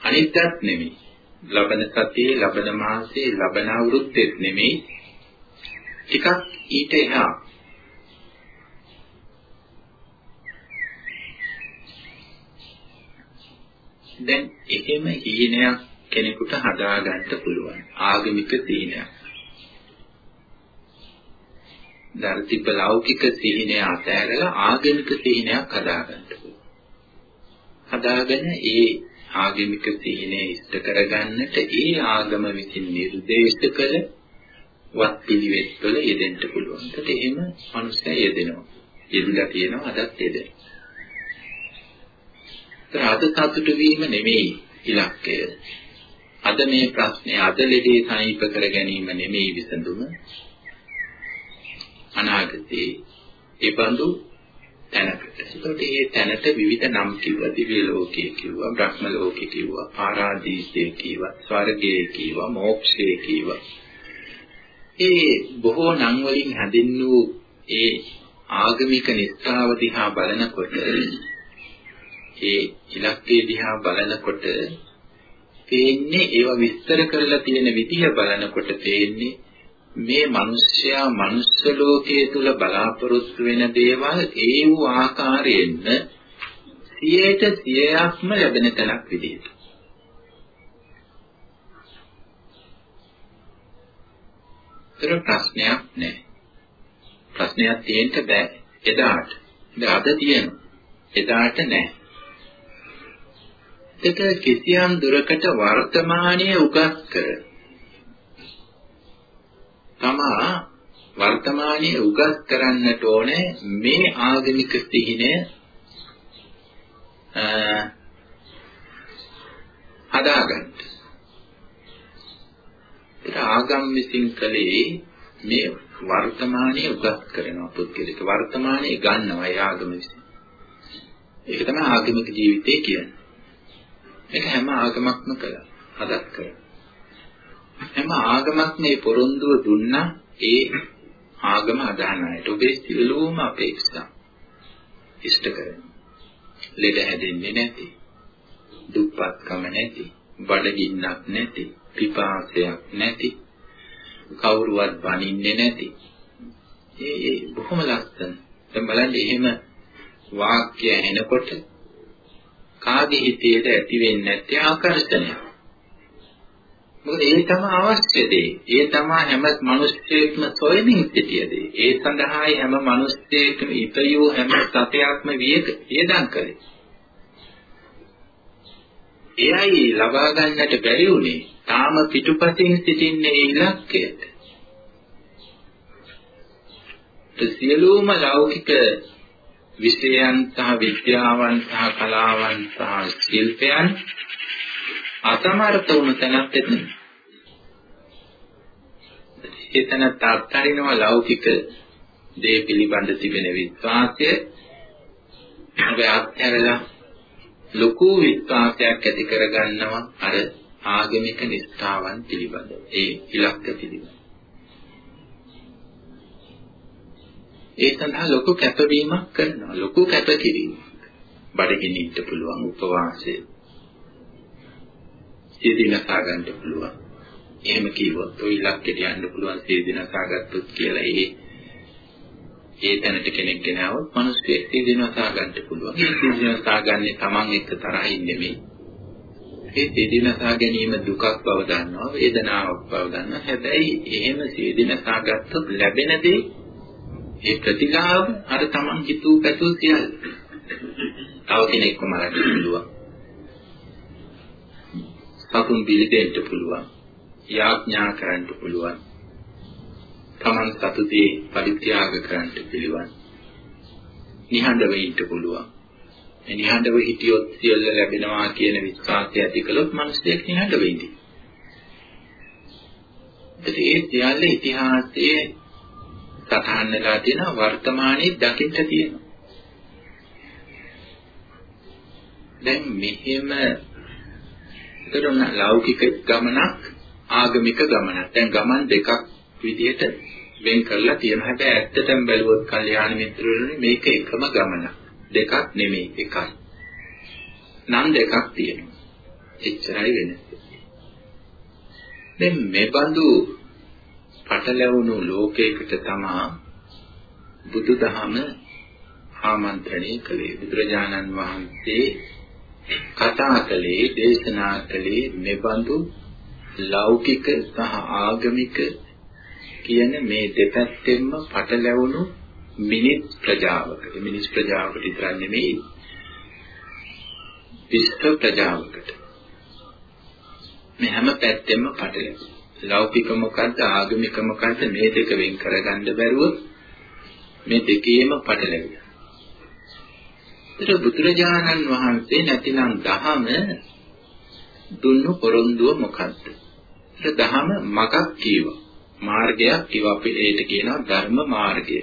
අනිත්‍යත් නෙමෙයි. ලබන සතියේ ලබන මාසයේ ලබන අවුරුද්දෙත් නෙමෙයි. ටිකක් ඊට එහා දැන් එහෙම හීනයක් කෙනෙකුට හදාගන්න පුළුවන් ආගමික සීනයක්. ධර්තිබ ලෞකික සීනය අතහැරලා ආගමික සීනයක් හදාගන්න පුළුවන්. හදාගෙන ඒ ආගමික සීනය ඉෂ්ට කරගන්නට ඒ ආගම විසින් නිර්දේශ කළ වත් පිළිවෙත් වල යෙදෙන්න පුළුවන්. ඒකට එහෙම මනුස්සය යෙදෙනවා. යෙදিলা තියෙනවා අදත් යෙදෙනවා. අද සතුටු වීම නෙමෙයි ඉලක්කය. අද මේ ප්‍රශ්නේ අද ලෙඩේ සනීප කර ගැනීම නෙමෙයි විසඳුම. අනාගතේ ඒ බඳු තැනකට. ඒකට මේ තැනට විවිධ නම් කිව්වා. දිව්‍ය ලෝකයේ කිව්වා, බ්‍රහ්ම ලෝකයේ කිව්වා, පාරාදීසයේ කිව්වා, ස්වර්ගයේ කිව්වා, මෝක්ෂයේ කිව්වා. ඒ බොහෝ නම් වලින් හැදින්නූ ඒ ආගමික නිස්ත්‍රාව දිහා බලනකොට ඒ ඉලක්කය දිහා බලනකොට තේන්නේ ඒවා විස්තර කරලා තියෙන විදිහ බලනකොට තේන්නේ මේ මිනිස්යා මනුස්ස ලෝකයේ තුල බලාපොරොත්තු වෙන දේවල් ඒ වූ ආකාරයෙන්ම 100ට 100ක්ම ලැබෙන තැනක් විදිහට. ඒතර ප්‍රශ්නයක් නැහැ. ප්‍රශ්නයක් තියෙන්න බෑ එදාට. දැන් අද තියෙනවා. එදාට නැහැ. ඒක කිසියම් දුරකට වර්තමානයේ උගත් කර තමා වර්තමානයේ උගත් කරන්නට ඕනේ මේ ආගමික සිහිනය හදාගන්න. ඒක ආගම් විසින් කලේ මේ වර්තමානයේ උගත් කරනවා පුද්ගලික වර්තමානයේ ගන්නවා ඒ ආගම විසින්. ඒක තමයි ආගමික ජීවිතය කියන්නේ. මේක හැම ආගමක්ම කළා. හදත් කරා. හැම ආගමක් මේ පොරොන්දුව දුන්නා ඒ ආගම අදහන අයට ඔබේ සියලුම අපේක්ෂා ඉෂ්ට කරනවා. ලෙඩ හැදෙන්නේ නැති, දුප්පත්කම නැති, බඩගින්නක් නැති, පිපාසයක් නැති, කවුරුවත් බනින්නේ නැති. ඒ ඒ බොහොම ලස්සන. දැන් බලන්න එහෙම වාක්‍ය ඇහෙනකොට කාගේ හිතේද ඇති වෙන්නේ නැත්තේ ආකර්ෂණය. මොකද ඒ තමයි අවශ්‍ය දේ. ඒ තමයි හැම මිනිස්සෙක්ම සොයමින් සිටිය දේ. ඒ සඳහායි හැම මිනිස්සෙක්ම ඉපයූ හැම සතයක්ම වියදම් කළේ. එයයි ලබා ගන්නට බැරි වුණේ. තාම පිටුපසින් සිටින්නේ ඉලක්කයට. සියලුම ලෞකික විෂයන් සහ විද්‍යාවන් සහ කලාවන් සහ ශිල්පයන් අසමර්ථ වුණු තැනක් එතන. එතන තාත්තරිනවා ලෞකික දේ පිළිබඳ තිබෙන විශ්වාසය අපි අත්හැරලා ලොකු විශ්වාසයක් ඇති කරගන්නවා අර ආගමික නිස්ථාවන් පිළිබඳව ඒ ඉලක්ක පිළිබඳව. ඒ සඳහා ලොකු කැපවීමක් කරනවා ලොකු කැපකිරීමක්. බඩගිනි ඉන්න පුළුවන් උපවාසය. සියදිනසා ගන්න පුළුවන්. එහෙම කිව්වොත් ඔය ඉලක්කයට යන්න පුළුවන් සියදිනසා ගත්තොත් කියලා ඒ ඒ තැනට කෙනෙක් ගෙනාවොත් මිනිස්සු සියදිනසා ගන්න පුළුවන්. ඒ සියදිනසා ගන්නේ Taman එක්ක තරහින් නෙමෙයි. ඒ සියදිනසා ගැනීම දුකක් බව දන්නවා වේදනාවක් බව දන්නවා හැබැයි එහෙම සියදිනසා ගත්තොත් ලැබෙන දේ ඒ ප්‍රතිලාභ අර Taman හිතුව පැතුව සියල්ල. තව කෙනෙක්ව මරන්න පුළුවන්. සතුන් පිළිදෙන්න පුළුවන්. යාඥා කරන්න පුළුවන්. Taman සතුටේ පරිත්‍යාග කරන්න පිළිවන්. නිහඬව ඉන්න පුළුවන්. මේ නිහඬව හිටියොත් සියල්ල ලැබෙනවා කියන විශ්වාසය ඇති කළොත් මිනිස්සෙක් නිහඬව ඉඳී. ඒ සියල්ල ඉතිහාසයේ සටහන් වෙලා තියෙනවා වර්තමානයේ දකින්න තියෙනවා. දැන් මෙහෙම ඒතරම් ලෞකික ගමනක් ආගමික ගමනක්. දැන් ගමන් දෙකක් විදිහට වෙන් කරලා තියෙනවා. හැබැයි ඇත්තටම බැලුවොත් කල්යාණ මිත්‍රවරුනි මේක එකම ගමනක්. දෙකක් නෙමෙයි එකයි. නම් දෙකක් තියෙනවා. එච්චරයි වෙනස. දැන් මේ බඳු පටලැවුණු ලෝකයකට තමා බුදුදහම ආමන්ත්‍රණය කළේ බුදුරජාණන් වහන්සේ කතා කළේ දේශනා කළේ මෙබඳු ලෞකික සහ ආගමික කියන මේ දෙපැත්තෙන්ම පටලැවුණු මිනිස් ප්‍රජාවකට මිනිස් ප්‍රජාවකට විතරක් නෙමෙයි විශ්ව ප්‍රජාවකට මේ හැම පැත්තෙම පටලැවුණු ලෞකික මොකද්ද ආගමික මොකද්ද මේ දෙක වෙන් කරගන්න බැරුව මේ දෙකේම පටලැවිලා. ඒතර බුදුරජාණන් වහන්සේ නැතිනම් දහම දුන්නු පොරොන්දුව මොකද්ද? ඒක දහම මගක් කීවා. මාර්ගයක් කිව්වා අපි ඒකට කියනවා ධර්ම මාර්ගය.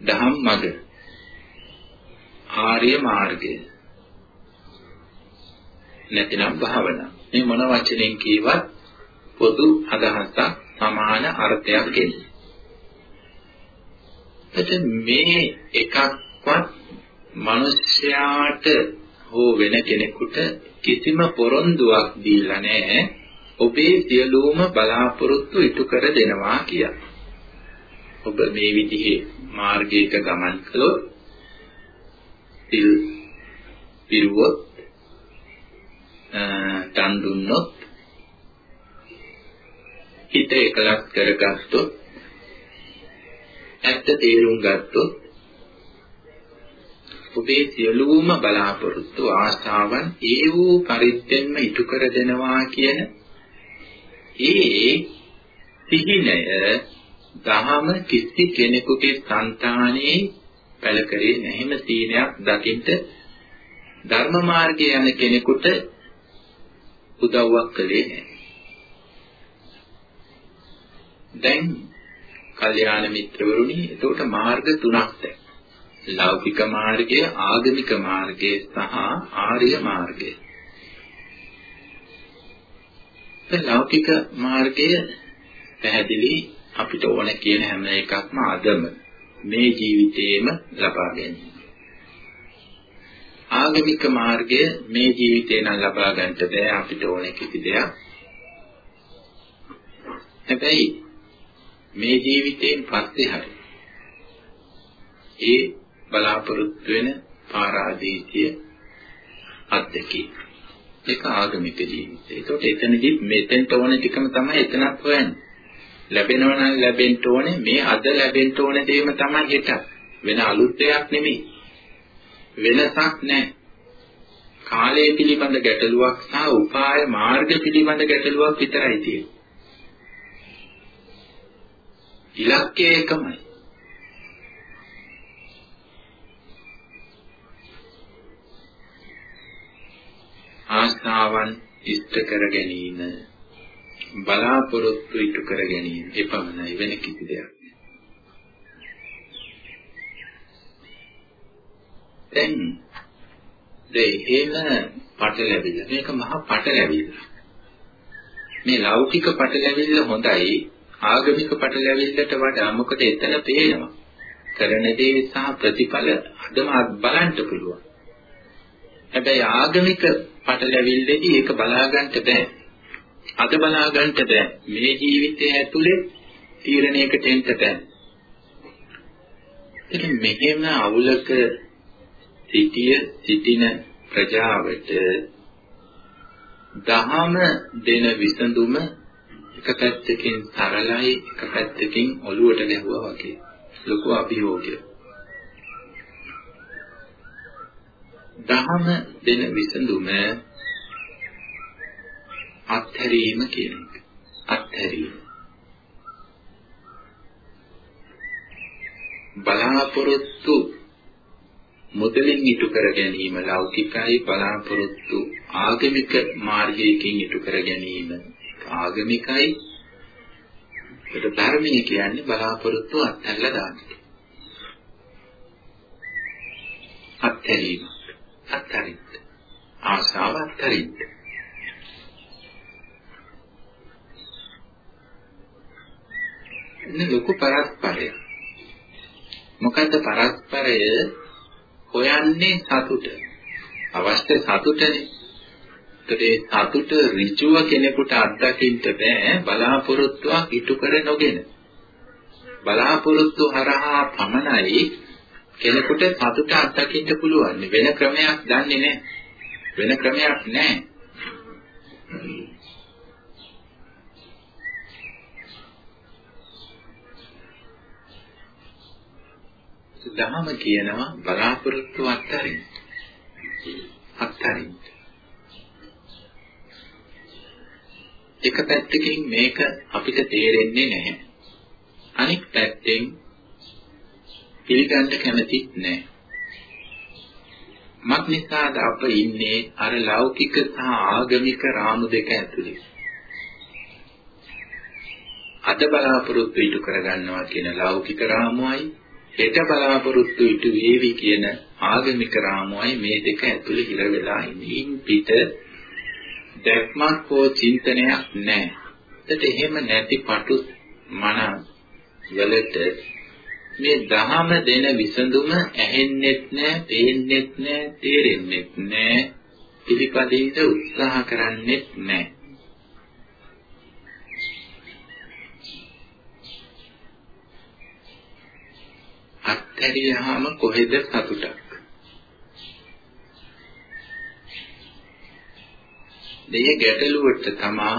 දහම් මග. ආර්ය මාර්ගය. නැතිනම් භාවනා. මේ මොන වචනෙන් කියවත් පොදු අදහසක් සමාන අර්ථයක් එන්නේ. එතෙන් මේ එකක්වත් මිනිස්යාට හෝ වෙන කෙනෙකුට කිසිම පොරොන්දුවක් දීලා නැහැ. ඔබේ සියලුම බලාපොරොත්තු ඉටු කර දෙනවා කියලා. ඔබ මේ විදිහේ මාර්ගයක ගමන් කළොත් සිල් පිරුවොත් දන් දුන්නොත් හිත එකලස් කරගත්තොත් ඇත්ත තේරුම් ගත්තොත් ඔබේ සියලුම බලාපොරොත්තු ආශාවන් ඒ වූ පරිද්දෙන්ම ඉටු කර දෙනවා කියන ඒ සිහිනය දහම කිසි කෙනෙකුගේ సంతානයේ පැල කරේ නැහිම සීනයක් දකින්න ධර්ම මාර්ගයේ යන කෙනෙකුට උදව්වක් කළේ නැහැ. දැන් කල්යාණ මිත්‍රවරුනි එතකොට මාර්ග තුනක් දැන්. ලෞකික මාර්ගය, ආගමික මාර්ගය සහ ආර්ය මාර්ගය. දැන් ලෞකික මාර්ගය පැහැදිලි අපිට ඕන කියන හැම එකක්ම අදම මේ ජීවිතේම ලබා ගැනීම. ආගමික මාර්ගය මේ ජීවිතේ නම් ලබා ගන්නට බෑ අපිට ඕන කිසි දෙයක්. හැබැයි මේ ජීවිතයෙන් පස්සේ හරි ඒ බලාපොරොත්තු වෙන පාරාදීසිය අත්දැකීම. ඒක ආගමික ජීවිතය. ඒකට එතනදි මෙතෙන්ට ඕන ටිකම තමයි එතනත් හොයන්නේ. ලැබෙනවා නම් ලැබෙන්න ඕනේ මේ අද ලැබෙන්න ඕන දේම තමයි හෙට. වෙන අලුත් දෙයක් නෙමෙයි. වෙනසක් නැහැ. කාලය පිළිබඳ ගැටලුවක් සහ උපාය මාර්ග පිළිබඳ ගැටලුවක් විතරයි තියෙන්නේ. ඉලක්කය එකමයි. ආස්ථාවන් ඉෂ්ට කර ගැනීම බලාපොරොත්තු ඉටු කර ගැනීම එපමණයි වෙන කිසි දෙයක් දැන් දෙහෙම පටලැවිල්ල මේක මහා පටලැවිල්ල මේ ලෞකික පටලැවිල්ල හොඳයි ආගමික පටලැවිල්ලට වඩා මොකද එතන පේනවා? කරන දේ සහ ප්‍රතිඵල අදම බලන්න පුළුවන්. හැබැයි ආගමික පටලැවිල්ලේදී ඒක බලා ගන්නට බෑ. අද බලා ගන්නට බෑ. මේ ජීවිතයේ ඇතුලේ තීරණයකට එන්න බෑ. ඉතින් මෙහෙම අවුලක සිටිය සිටින ප්‍රජාවට දහම දෙන විසඳුම එක පැත්තකින් සරලයි එක පැත්තකින් ඔළුවට ගැහුවා වගේ. ලොකු අභියෝගය. දහම දෙන විසඳුම අත්හැරීම කියන එක. අත්හැරීම. බලාපොරොත්තු මුදලින් ඉටු කර ගැනීම ලෞකිකයි බලාපොරොත්තු ආගමික මාර්ගයකින් ඉටු කර ගැනීම ආගමිකයි. ඒක ධර්මයේ කියන්නේ බලාපොරොත්තු අත්හැරලා දාන්න. අත්හැරීම. අත්හරින්න. ආශාව අත්හරින්න. ඉන්න ලොකු පරස්පරය මොකද්ද පරස්පරය හොයන්නේ සතුට. අවශ්‍ය සතුටනේ. ඒතේ සතුට ඍජුව කෙනෙකුට අත්දකින්න බෑ බලාපොරොත්තුවක් ඉටු කර නොගෙන. බලාපොරොත්තු හරහා පමණයි කෙනෙකුට සතුට අත්දකින්න පුළුවන්. වෙන ක්‍රමයක් දන්නේ නැහැ. වෙන ක්‍රමයක් නැහැ. දහම කියනවා බලාපොරොත්තු අත්තරින්. අත්තරින්. එක පැත්තකින් මේක අපිට තේරෙන්නේ නැහැ. අනික් පැත්තෙන් පිළිගන්න කැමතිත් නැහැ. මත් නිසාද අප ඉන්නේ අර ලෞකික සහ ආගමික රාමු දෙක ඇතුලේ. අද බලාපොරොත්තු ඉටු කරගන්නවා කියන ලෞකික රාමුවයි හෙට බලාපොරොත්තු ඉටු වේවි කියන ආගමික රාමුවයි මේ දෙක ඇතුලේ හිර වෙලා ඉන්නේ පිට දැක්මක් හෝ චින්තනයක් නැහැ. ඒත් එහෙම නැති පටු මන වලට මේ දහම දෙන විසඳුම ඇහෙන්නෙත් නැහැ, පේන්නෙත් නැහැ, තේරෙන්නෙත් නැහැ. පිළිපදින්න උත්සාහ කරන්නෙත් නැහැ. අත්හැරියාම කොහෙද සතුටක්? මේ ගැටලුවට තමා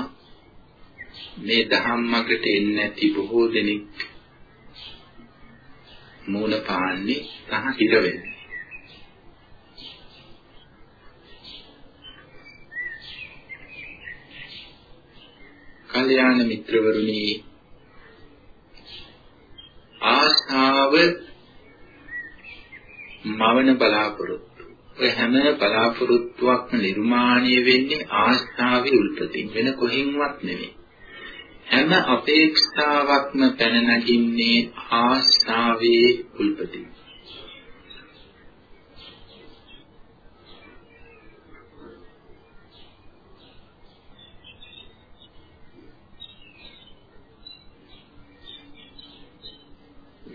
මේ ධම්මකට එන්නේ නැති බොහෝ දෙනෙක් මූණ පාන්නේ සහ හිර වෙන්නේ. කල්යාණ මිත්‍රවරුනි ආශාව මවන බලාපොරොත්තු ඔය හැම බලාපොරොත්තුවක්ම නිර්මාණය වෙන්නේ ආශාවේ උල්පතින් වෙන කොහෙන්වත් නෙමෙයි හැම අපේක්ෂාවක්ම පැන නගින්නේ ආශාවේ උල්පතින්.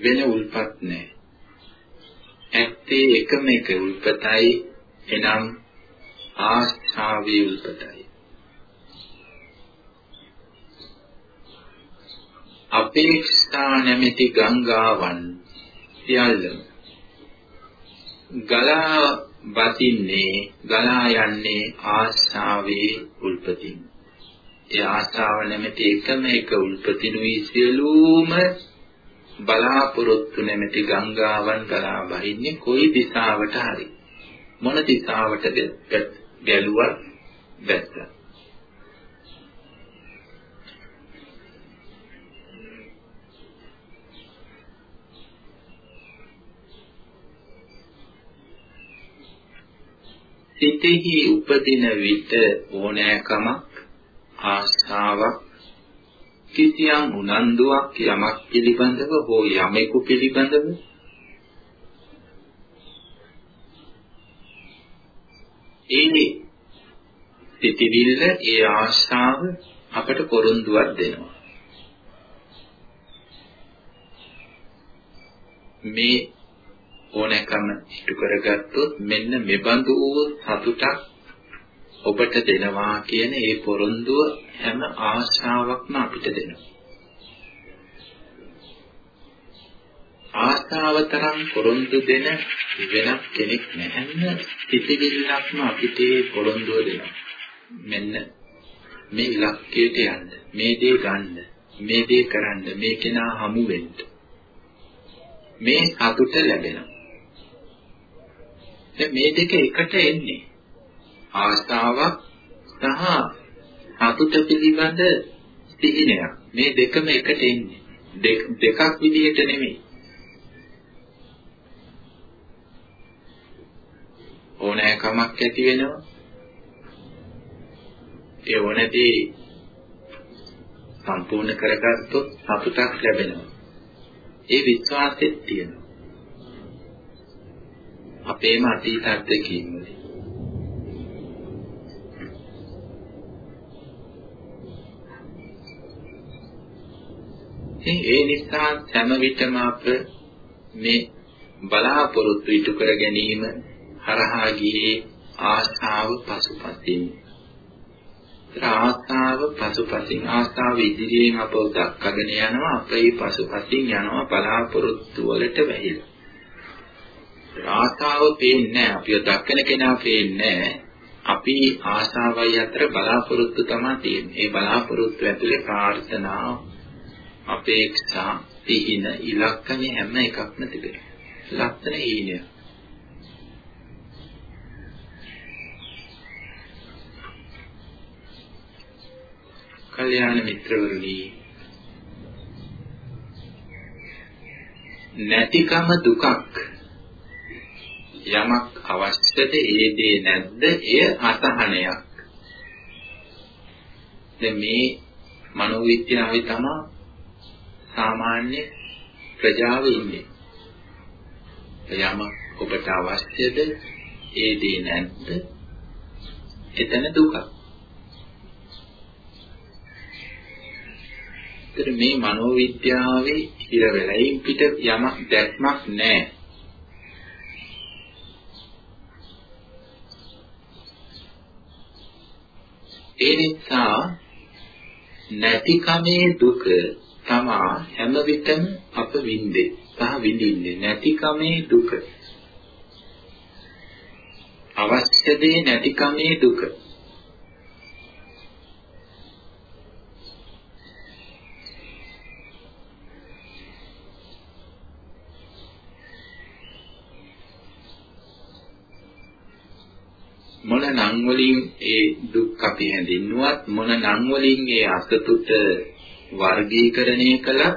වෙන උල්පත් නැහැ. ඇත්තේ එකම එක උල්පතයි එනම් ආශාවේ උල්පතයි. අපේක්ෂා නැමැති ගංගාවන් සියල්ලම ගලා වතින්නේ ගලා යන්නේ ආශාවේ උල්පතින්. ඒ ආශාව නැමැති එකම එක උල්පතිනුයි සියලුම බලාපොරොත්තු නැමැති ගංගාවන් ගලා වහින්නේ කොයි දිශාවට හරි. මොන දිශාවටද ගැලුවත් වැස්සා. සිතෙහි උපදින විට ඕනෑකමක් ආශාවක් කිසියම් උනන්දුවක් යමක් පිළිබඳව හෝ යමෙකු පිළිබඳව? ඒ සිතිවිල්ල ඒ ආශාව අපට පොරොන්දුවක් දෙනවා. මේ ඕනෑකම ඉටු කරගත්තොත් මෙන්න මෙබඳු වූ සතුටක් ඔබට දෙනවා කියන ඒ පොරොන්දුව හැම ආශාවක්ම අපිට දෙනවා. ආශාව තරම් පොරොන්දු දෙන වෙනත් කෙනෙක් නැහැම පිටිවිල්ලක්ම අපිට පොරොන්දුව දෙනවා. මෙන්න මේ ඉලක්කයට යන්න, මේ දේ ගන්න, මේ දේ කරන්න, මේ කෙනා හමු වෙන්න. මේ සතුට ලැබෙනවා. දැන් මේ දෙක එකට එන්නේ. ආස්තාවක් සහ සතුට පිළිබඳ සිහිනයක්. මේ දෙකම එකට එන්නේ. දෙකක් විදිහට නෙමෙයි. ඕනෑකමක් ඇති වෙනවා. ඒ ඕනදී සම්පූර්ණ කරගත්තොත් සතුටක් ලැබෙනවා. ඒ විශ්වාසෙත් තියෙනවා. අපේම අතීත අත්දැකීම් වලින්. ඒ නිසා හැම විටම අප මේ බලාපොරොත්තු ඉටු කර ගැනීම හරහා ගියේ ආශාව පසුපසින්. ආශාව පසුපසින් ආශාව ඉදිරියෙන් අපව දක්කගෙන යනවා අපේ පසුපසින් යනවා බලාපොරොත්තු වලට වැහිලා. ආසාව පේන්නේ අපිව දක්කන කෙනා පේන්නේ අපි ආසාවයි අතර බලාපොරොත්තු තමයි තියෙන්නේ. ඒ බලාපොරොත්තු ඇතුලේ ප්‍රාර්ථනා, අපේක්ෂා, තිහින, ඉලක්කනේ හැම එකක්ම තිබෙනවා. ලක්ෂණ හීනය. කල්යාණ මිත්‍රවරුනි නැතිකම දුකක් යමක් අවශ්‍යද ඒ දේ නැද්ද එය අසහනයක් දැන් මේ මනෝවිද්‍යාවේ තමයි සාමාන්‍ය ප්‍රජාව ඉන්නේ. යමක් ඔබට අවශ්‍යද? ඒ දේ නැද්ද? එතන දුකක් ඒතර මේ මනෝවිද්‍යාවේ හිර වෙලා ඉන් පිට යමක් දැක්මක් නැහැ. ඒ නිසා නැතිකමේ දුක තමා හැම විටම අප විඳේ සහ විඳින්නේ නැතිකමේ දුක. අවශ්‍ය දේ නැතිකමේ දුක. මොන නම් වලින් ඒ දුක් අපි හැඳින්නුවත් මොන නම් වලින් ඒ අසතුට වර්ගීකරණය කළත්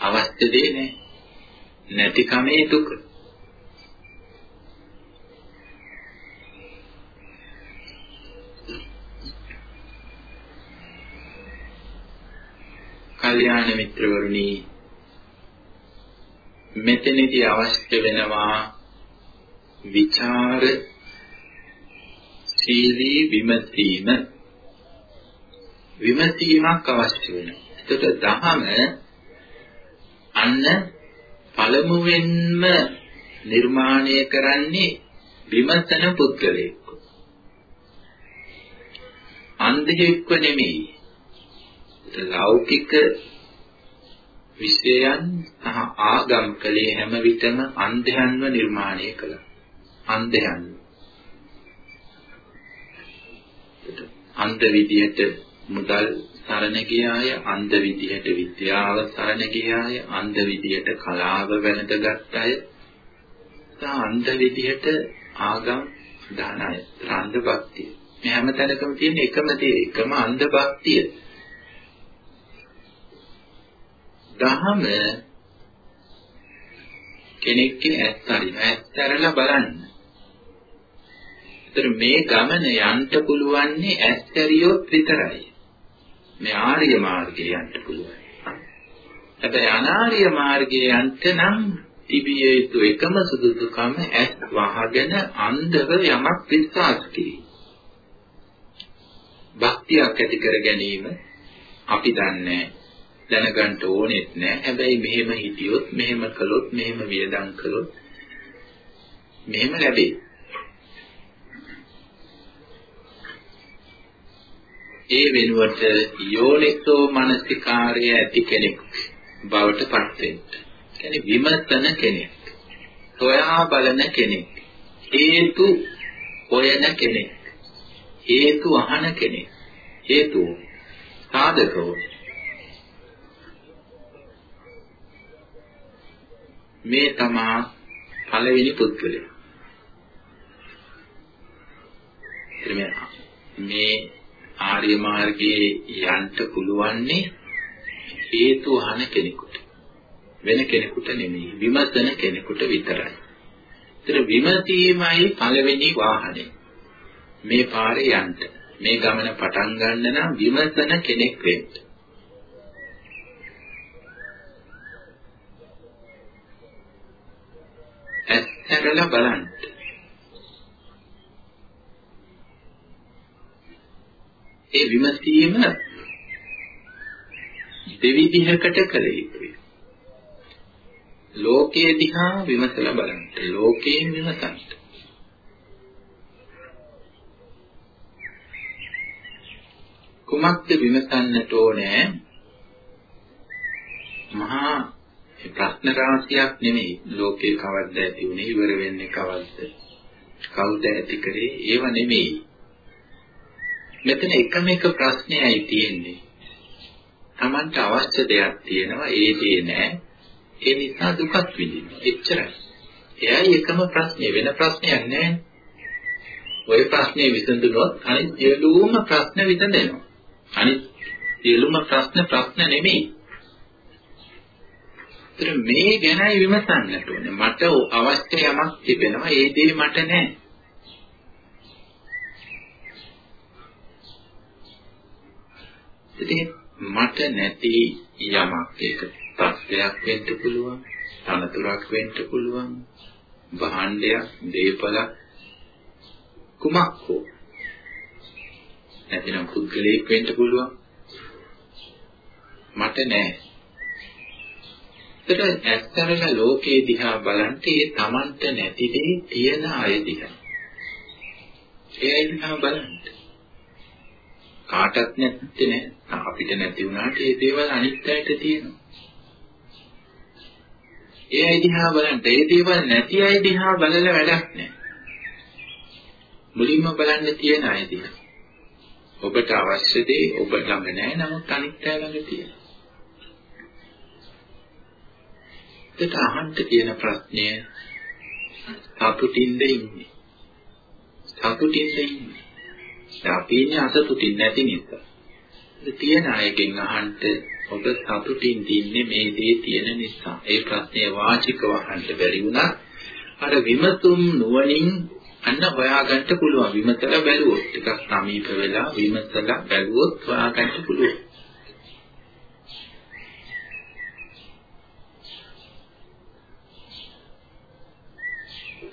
අවශ්‍ය දෙ නෑ. නැතිකමේ දුක. කල්යාණ මිත්‍රවරුනි මෙතනදී අවශ්‍ය වෙනවා විචාර සීලී විමසීම. විමසීමක් අවශ්‍ය වෙනවා. එතකොට දහම අන්න පළමුවෙන්ම නිර්මාණය කරන්නේ විමසන පුද්ගලයෙක්. අන්ධයෙක්ව නෙමෙයි. ලෞකික විෂයයන් සහ ආගම් කලේ හැම විටම අන්ධයන්ව නිර්මාණය කළා. අන්ධයන්. අන්ධ විදියට මුදල් සරණ ගියාය, අන්ධ විදියට විද්‍යාව සරණ ගියාය, අන්ධ විදියට කලාව වැළඳගත් අය, සහ අන්ධ විදියට ආගම් දාන අය, අන්ධ භක්තිය. මේ හැම තැනකම තියෙන එකම දේ, එකම අන්ධ භක්තිය. දහම කෙනෙක්ගේ ඇස් අරින ඇස් ඇරලා බලන්න. ඒතර මේ ගමන යන්න පුළුවන්නේ ඇස් ඇරියොත් විතරයි. මේ ආර්ය මාර්ගයේ යන්න පුළුවන්. හැබැයි අනාර්ය මාර්ගයේ යන්න නම් තිබිය යුතු එකම සුදුසුකම ඇස් වහගෙන අන්ධව යමක් විශ්වාස කිරීම. භක්තියක් ඇති කර ගැනීම අපි දන්නේ දැනගන්න ඕනෙත් නෑ. හැබැයි මෙහෙම හිටියොත්, මෙහෙම කළොත්, මෙහෙම වියදම් කළොත් මෙහෙම ලැබේ. ඒ වෙනුවට යෝනිසෝ මනසිකාර්ය ඇති කෙනෙක් බවට පත් වෙන්න. කියන්නේ විමසන කෙනෙක්. සොයා බලන කෙනෙක්. හේතු හොයන කෙනෙක්. හේතු අහන කෙනෙක්. හේතු සාධකෝ මේ තමා පළවෙනි පුද්ගලයා. මේ ආර්ය මාර්ගයේ යන්න පුළුවන්නේ හේතු අහන කෙනෙකුට. වෙන කෙනෙකුට නෙමෙයි. විමසන කෙනෙකුට විතරයි. ඒතර විමසීමයි පළවෙනි වාහනේ. මේ පාරේ යන්න. මේ ගමන පටන් ගන්න නම් විමසන කෙනෙක් වෙන්න. ඇත්තටම බලන්න. ඒ විමසීම දෙවිධයකට කළ යුතුයි. ලෝකයේ දිහා විමසලා බලන්න. ලෝකයෙන් විමසන්න. කුමක්ද විමසන්නට ඕනේ? මහා ප්‍රශ්න රාශියක් නෙමෙයි ලෝකේ කවද්ද ඇති උනේ ඉවර වෙන්නේ කවද්ද කවුද ඇති කරේ ඒව නෙමෙයි මෙතන එකම එක ප්‍රශ්නයයි තියෙන්නේ Tamanට අවශ්‍ය දෙයක් තියෙනවා ඒ දේ නෑ ඒ නිසා දුකක් විඳිනවා එච්චරයි එයයි එකම ප්‍රශ්නේ වෙන ප්‍රශ්නයක් නෑ ওই ප්‍රශ්නේ විසඳුනොත් අනිත් සියලුම ප්‍රශ්න විසඳෙනවා. අනිත් සියලුම ප්‍රශ්න ප්‍රශ්න නෙමෙයි. ඒතර මේ ගැනයි විමසන්නට ඕනේ. මට අවශ්‍ය යමක් තිබෙනවා. ඒ දේ මට නැහැ. ඉතින් මට නැති යමක් ඒක තත්ත්වයක් වෙන්න පුළුවන්, තනතුරක් වෙන්න පුළුවන්, භාණ්ඩයක්, දීපලක් කුමක් හෝ. නැතිනම් පුද්ගලයෙක් වෙන්න පුළුවන්. මට නෑ. එතකොට ඇත්තරම ලෝකේ දිහා බලන්න ඒ Tamanට නැති දේ තියෙන අය දිහා. ඒ දිහා බලන්න කාටත් නැත්තේ නෑ. අපිට නැති වුණාට ඒ දේවල් අනිත් අයට තියෙනවා. ඒ අය දිහා බලන්න. ඒ දේවල් නැති අය දිහා බලලා වැඩක් නෑ මුලින්ම බලන්න තියෙන අය දිහා. ඔබට අවශ්‍ය දේ ඔබ ළඟ නෑ නමුත් අනිත් අය ළඟ තියෙනවා. ඒකට අහන්න තියෙන ප්‍රශ්නය සතුටින්ද ඉන්නේ? සතුටින්ද ඉන්නේ? අපි ඉන්නේ අසතුටින් නැති නිසා. තියෙන අයගෙන් අහන්න ඔබ සතුටින් ඉන්නේ මේ දේ තියෙන නිසා. ඒ ප්‍රශ්නේ වාචිකව අහන්න බැරි වුණා අර විමතුම් නුවණින් අන්න හොයාගන්න පුළුවන්. විමසලා බැලුවොත් ටිකක් සමීප වෙලා විමසලා බැලුවොත් හොයාගන්න පුළුවන්.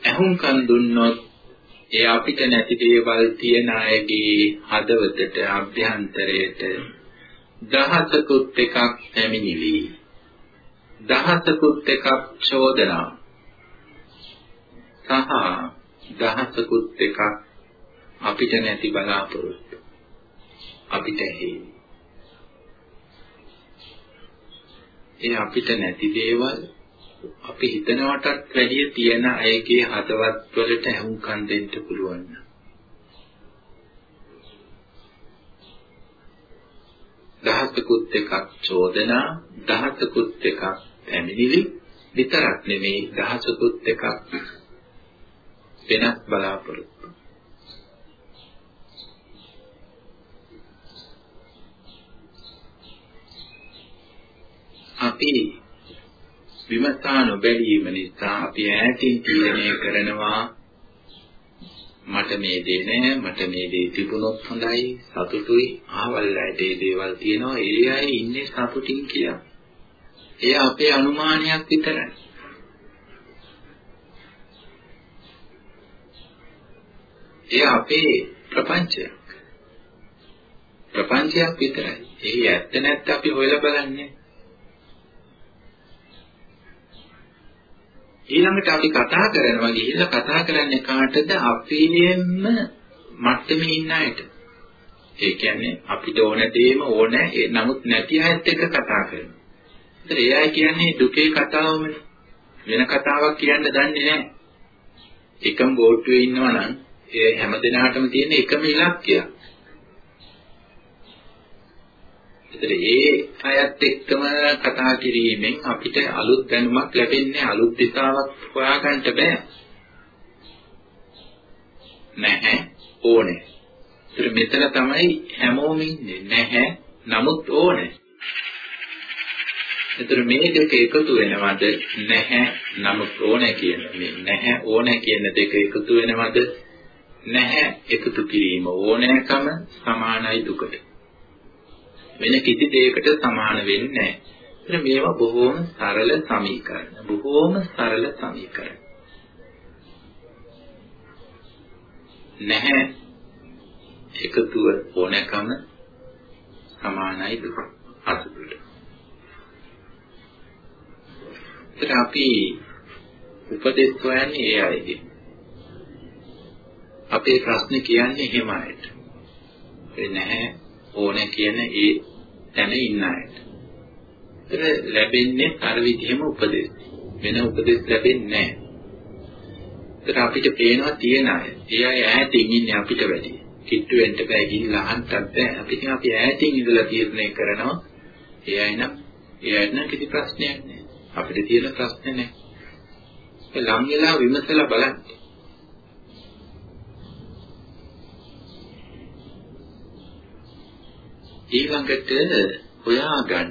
ඇහුම්කන් දුන්නොත් ඒ අපිට නැති දේවල් තියන අයගේ හදවතට අභ්‍යන්තරයට දහසකුත් එකක් පැමිණිලි. දහසකුත් එකක් චෝදනා. සහ දහසකුත් එකක් අපිට නැති බලාපොරොත්තු. අපිට හේවි ඒ අපිට නැති දේවල් අපි හිතනවටත් වැඩිය තියෙන අයගේ හදවත් වලට ඇහුම්කන් දෙන්න පුළුවන්. දහසකුත් එකක් චෝදනා දහසකුත් එකක් පැමිණිලි විතරක් නෙමෙයි දහසකුත් එකක් වෙනස් බලාපොරොත්තු අපි විමසා නොබැලීම නිසා අපි ඈතින් තීරණය කරනවා මට මේ දේ නෑ මට මේ දේ තිබුණොත් හොඳයි සතුටුයි ආවල් ඇට ඒ දේවල් තියෙනවා ඒ අය ඉන්නේ සතුටින් කියලා. ඒ අපේ අනුමානයක් විතරයි. ඒ අපේ ප්‍රපංචයක්. ප්‍රපංචයක් විතරයි. ඒ ඇත්ත නැත්ත අපි හොයලා බලන්නේ. ඊළඟට අපි කතා කරනවා ගිහිල්ලා කතා කරන්නේ කාටද අපේම මට්ටමේ ඉන්න අයට. ඒ කියන්නේ අපිට ඕන දේම ඕන නමුත් නැති අයත් එක්ක කතා කරනවා. ඒතර ඒ අය කියන්නේ දුකේ කතාවමනේ. වෙන කතාවක් කියන්න දන්නේ නැහැ. එකම බෝට්ටුවේ ඉන්නවා නම් ඒ හැම දිනාටම තියෙන එකම ඉලක්කයක්. ඒතර ඒ අයත් එක්කම කතා කිරීමෙන් අපිට අලුත් දැනුමක් ලැබෙන්නේ අලුත් දිශාවක් හොයාගන්න බෑ. නැහැ ඕනේ. ඒතර මෙතන තමයි හැමෝම ඉන්නේ නැහැ නමුත් ඕනේ. ඒතර මේ දෙක එකතු වෙනවද නැහැ නමුත් ඕනේ කියන මේ නැහැ ඕනේ කියන දෙක එකතු වෙනවද නැහැ එකතු කිරීම ඕනෑකම සමානයි දුකට. වෙන කිසි දෙයකට සමාන වෙන්නේ නැහැ. මේවා බොහෝම සරල සමීකරණ. බොහෝම සරල සමීකරණ. නැහැ එකතුව ඕනකම සමානයි දුක අසුතුට. ඒත් අපි උපදෙස් හොයන්නේ ඒ අයගේ. අපේ ප්‍රශ්නේ කියන්නේ එහෙම අයට. ඒ නැහැ ඕනේ කියන ඒ තැන ඉන්න අයට. ඒතර ලැබෙන්නේ අර විදිහම උපදෙස්. වෙන උපදෙස් ලැබෙන්නේ නැහැ. ඒතර අපිට පේනවා තියෙන අය. ඒ අය ඈතින් ඉන්නේ අපිට වැඩි. කිට්ටු වෙන්න බෑ ගිහිල්ලා අහන්නත් බෑ. අපි ඉතින් අපි ඈතින් ඉඳලා තීරණය කරනවා. ඒ අය නම් ඒ අයට නම් කිසි ප්‍රශ්නයක් නැහැ. අපිට තියෙන ප්‍රශ්නේ නැහැ. ඒ ලං වෙලා විමසලා බලන්න. ඊළඟට හොයාගන්න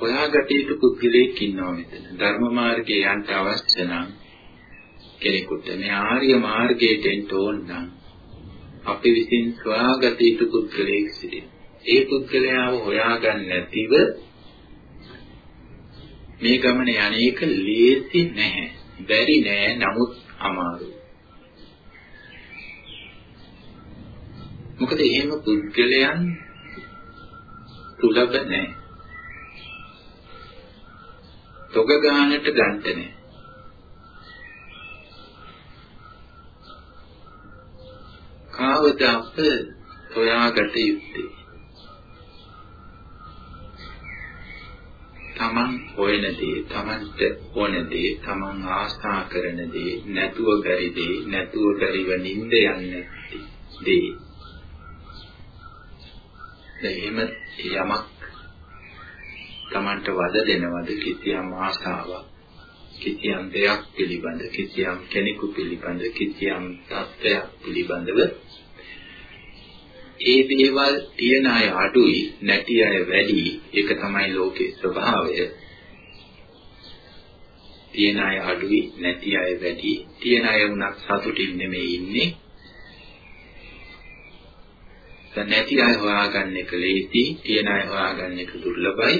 හොයාගත යුතු පුද්ගලයෙක් ඉන්නවා මෙතන. ධර්ම මාර්ගයේ යන්න අවශ්‍ය නම් කෙනෙකුට මේ ආර්ය මාර්ගයට එන්න ඕන නම් අපි විසින් සොයාගත යුතු පුද්ගලයෙක් සිටින. ඒ පුද්ගලයාව හොයාගන්න නැතිව මේ ගමන යන්නේක ලේසි නැහැ. බැරි නෑ නමුත් අමාරුයි. මොකද එහෙම පුද්ගලයන් සුලභ නැහැ. තොග ගන්නට ගන්නට නැහැ. කාවද අප සොයාගත යුත්තේ? තමන් හොයන දේ, තමන්ට ඕන දේ, තමන් ආශා කරන දේ, නැතුව බැරි දේ, නැතුව බැරිව නිින්ද යන්නේ දේ. එහෙම යමක් Tamanට වද දෙනවද? කිසියම් ආසාවක් කිසියම් දෙයක් පිළිබඳ කිසියම් කෙනෙකු පිළිබඳ කිසියම් තත්ත්වයක් පිළිබඳව ඒ දේවල් තියන අය අඩුයි නැති අය වැඩි. ඒක තමයි ලෝකේ ස්වභාවය. තියන අය අඩුයි නැති අය වැඩි. තියන අය උනත් සතුටින් නෙමෙයි ඉන්නේ. නැති අය හොයාගන්න එක ලේසි, තියෙන අය හොයාගන්න එක දුර්ලභයි.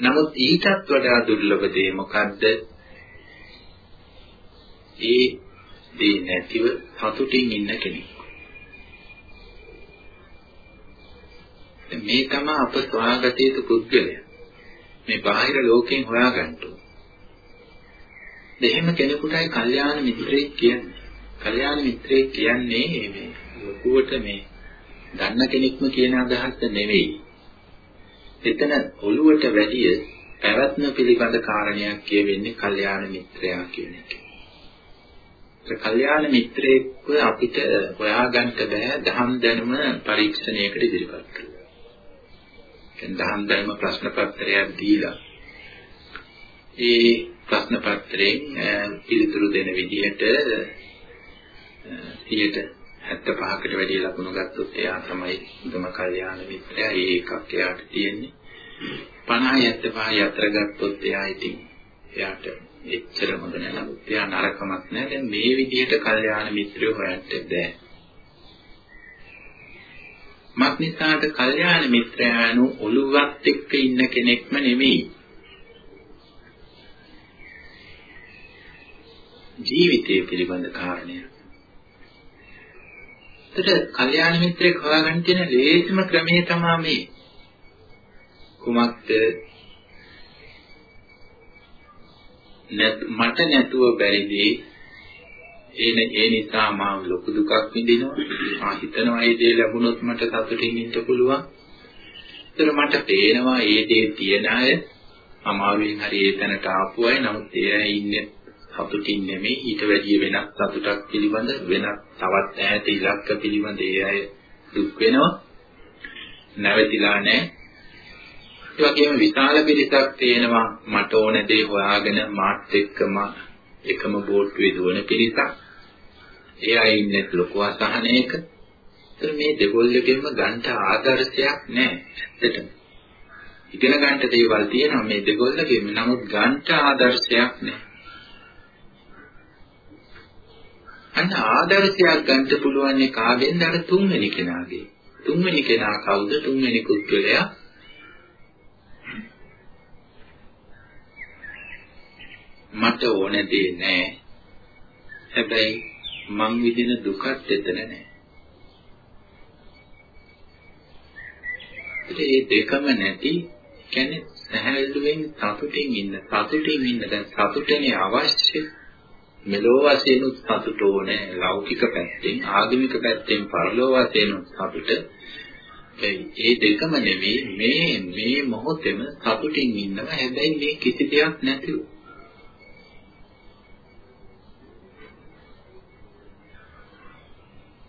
නමුත් ඊටත් වඩා දුර්ලභ දේ මොකද්ද? ඒ දේ නැතිව සතුටින් ඉන්න කෙනෙක්. මේ තමයි අප සොයාගත යුතු පුද්ගලයා. මේ බාහිර ලෝකයෙන් හොයාගන්න ඕන. දෙහිම කෙනෙකුටයි කල්යාණ මිත්‍රයෙක් කියන්නේ. කල්යාණ මිත්‍රයෙක් කියන්නේ මේ ලොකුවට මේ දන්න කෙනෙක්ම කියන අදහස නෙවෙයි. එතන ඔළුවට වැඩිය පැවැත්ම පිළිබඳ කාරණයක් කියවෙන්නේ කල්යාණ මිත්‍රයා කියන එක. ඒ කල්යාණ මිත්‍රයෙක්ව අපිට හොයාගන්න බෑ දහම් දැනුම පරීක්ෂණයකට ඉදිරිපත් කරලා. දැන් දහම් දැනුම ප්‍රශ්න පත්‍රයක් දීලා ඒ ප්‍රශ්න පත්‍රයෙන් පිළිතුරු දෙන විදිහට 100ට 75කට වැඩි ලකුණු ගත්තොත් එයා තමයි හොඳම කල්යාණ මිත්‍රයා. ඒ එකක් එයාට තියෙන්නේ. 50 75 අතර ගත්තොත් එයා ඉතින් එයාට එච්චර හොඳ නැහැ. එයා නරකමක් නැහැ. දැන් මේ විදිහට කල්යාණ මිත්‍රයෝ හොයන්න බෑ. මක්නිසාට කල්යාණ මිත්‍රයාණු ඔළුවත් එක්ක ඉන්න කෙනෙක්ම නෙමෙයි. ජීවිතය පිළිබඳ කාරණයක්. ඇත්තට කල්යාණ මිත්‍රයෙක් හොයාගන්න තියෙන ලේසිම ක්‍රමය තමයි මේ. කුමක්ද? මට නැතුව බැරිදී එන ඒ නිසා මා ලොකු දුකක් විඳිනවා. මා හිතනවා මේ දේ ලැබුණොත් මට සතුටින් ඉන්න පුළුවන්. ඒතර මට පේනවා මේ දේ තියන අය අමාරුවෙන් හරි ඒ තැනට ආපු අය නමුත් ඒ අය ඉන්නේ සතුටින් නෙමෙයි ඊට වැඩිය වෙනත් සතුටක් පිළිබඳ වෙනත් තවත් ඈත ඉලක්ක පිළිබඳ ඒ අය දුක් වෙනවා. නැවතිලා නැහැ. ඒ වගේම විශාල පිරිසක් තේනවා මට ඕන දේ හොයාගෙන මාත් එක්කම එකම බෝට්ටුවේ දුවන පිරිසක්. ඒ අය ඉන්නේ ලොකු අසහනයක. ඒත් මේ දෙගොල්ලගෙම ගන්ට ආදර්ශයක් නැහැ. ඇත්තටම. ඉගෙන ගන්නට දේවල් තියෙනවා මේ දෙගොල්ලගෙම නමුත් ගන්ට ආදර්ශයක් නැහැ. අන්න ආදර්ශයක් ගන්න පුළුවන් කාගෙන්ද අර තුන්වෙනි කෙනාගේ. තුන්වෙනි කෙනා කවුද? තුන්වෙනි පුද්ගලයා මට ඕන දේ නෑ. හැබැයි මං විඳින දුකත් එතන නෑ. ඒ දෙකම නැති කියන්නේ සහැල්ලුවෙන් සතුටින් ඉන්න සතුටින් ඉන්න දැන් සතුටනේ අවශ්‍ය මෙලෝ වශයෙන් සතුට ඕනේ ලෞකික පැත්තෙන් ආගමික පැත්තෙන් පරලෝ වශයෙන් සතුට ඒ දෙකම නෙවෙයි මේ මේ මොහොතේම සතුටින් ඉන්නවා. හැබැයි මේ කිසි දෙයක් නැතිව.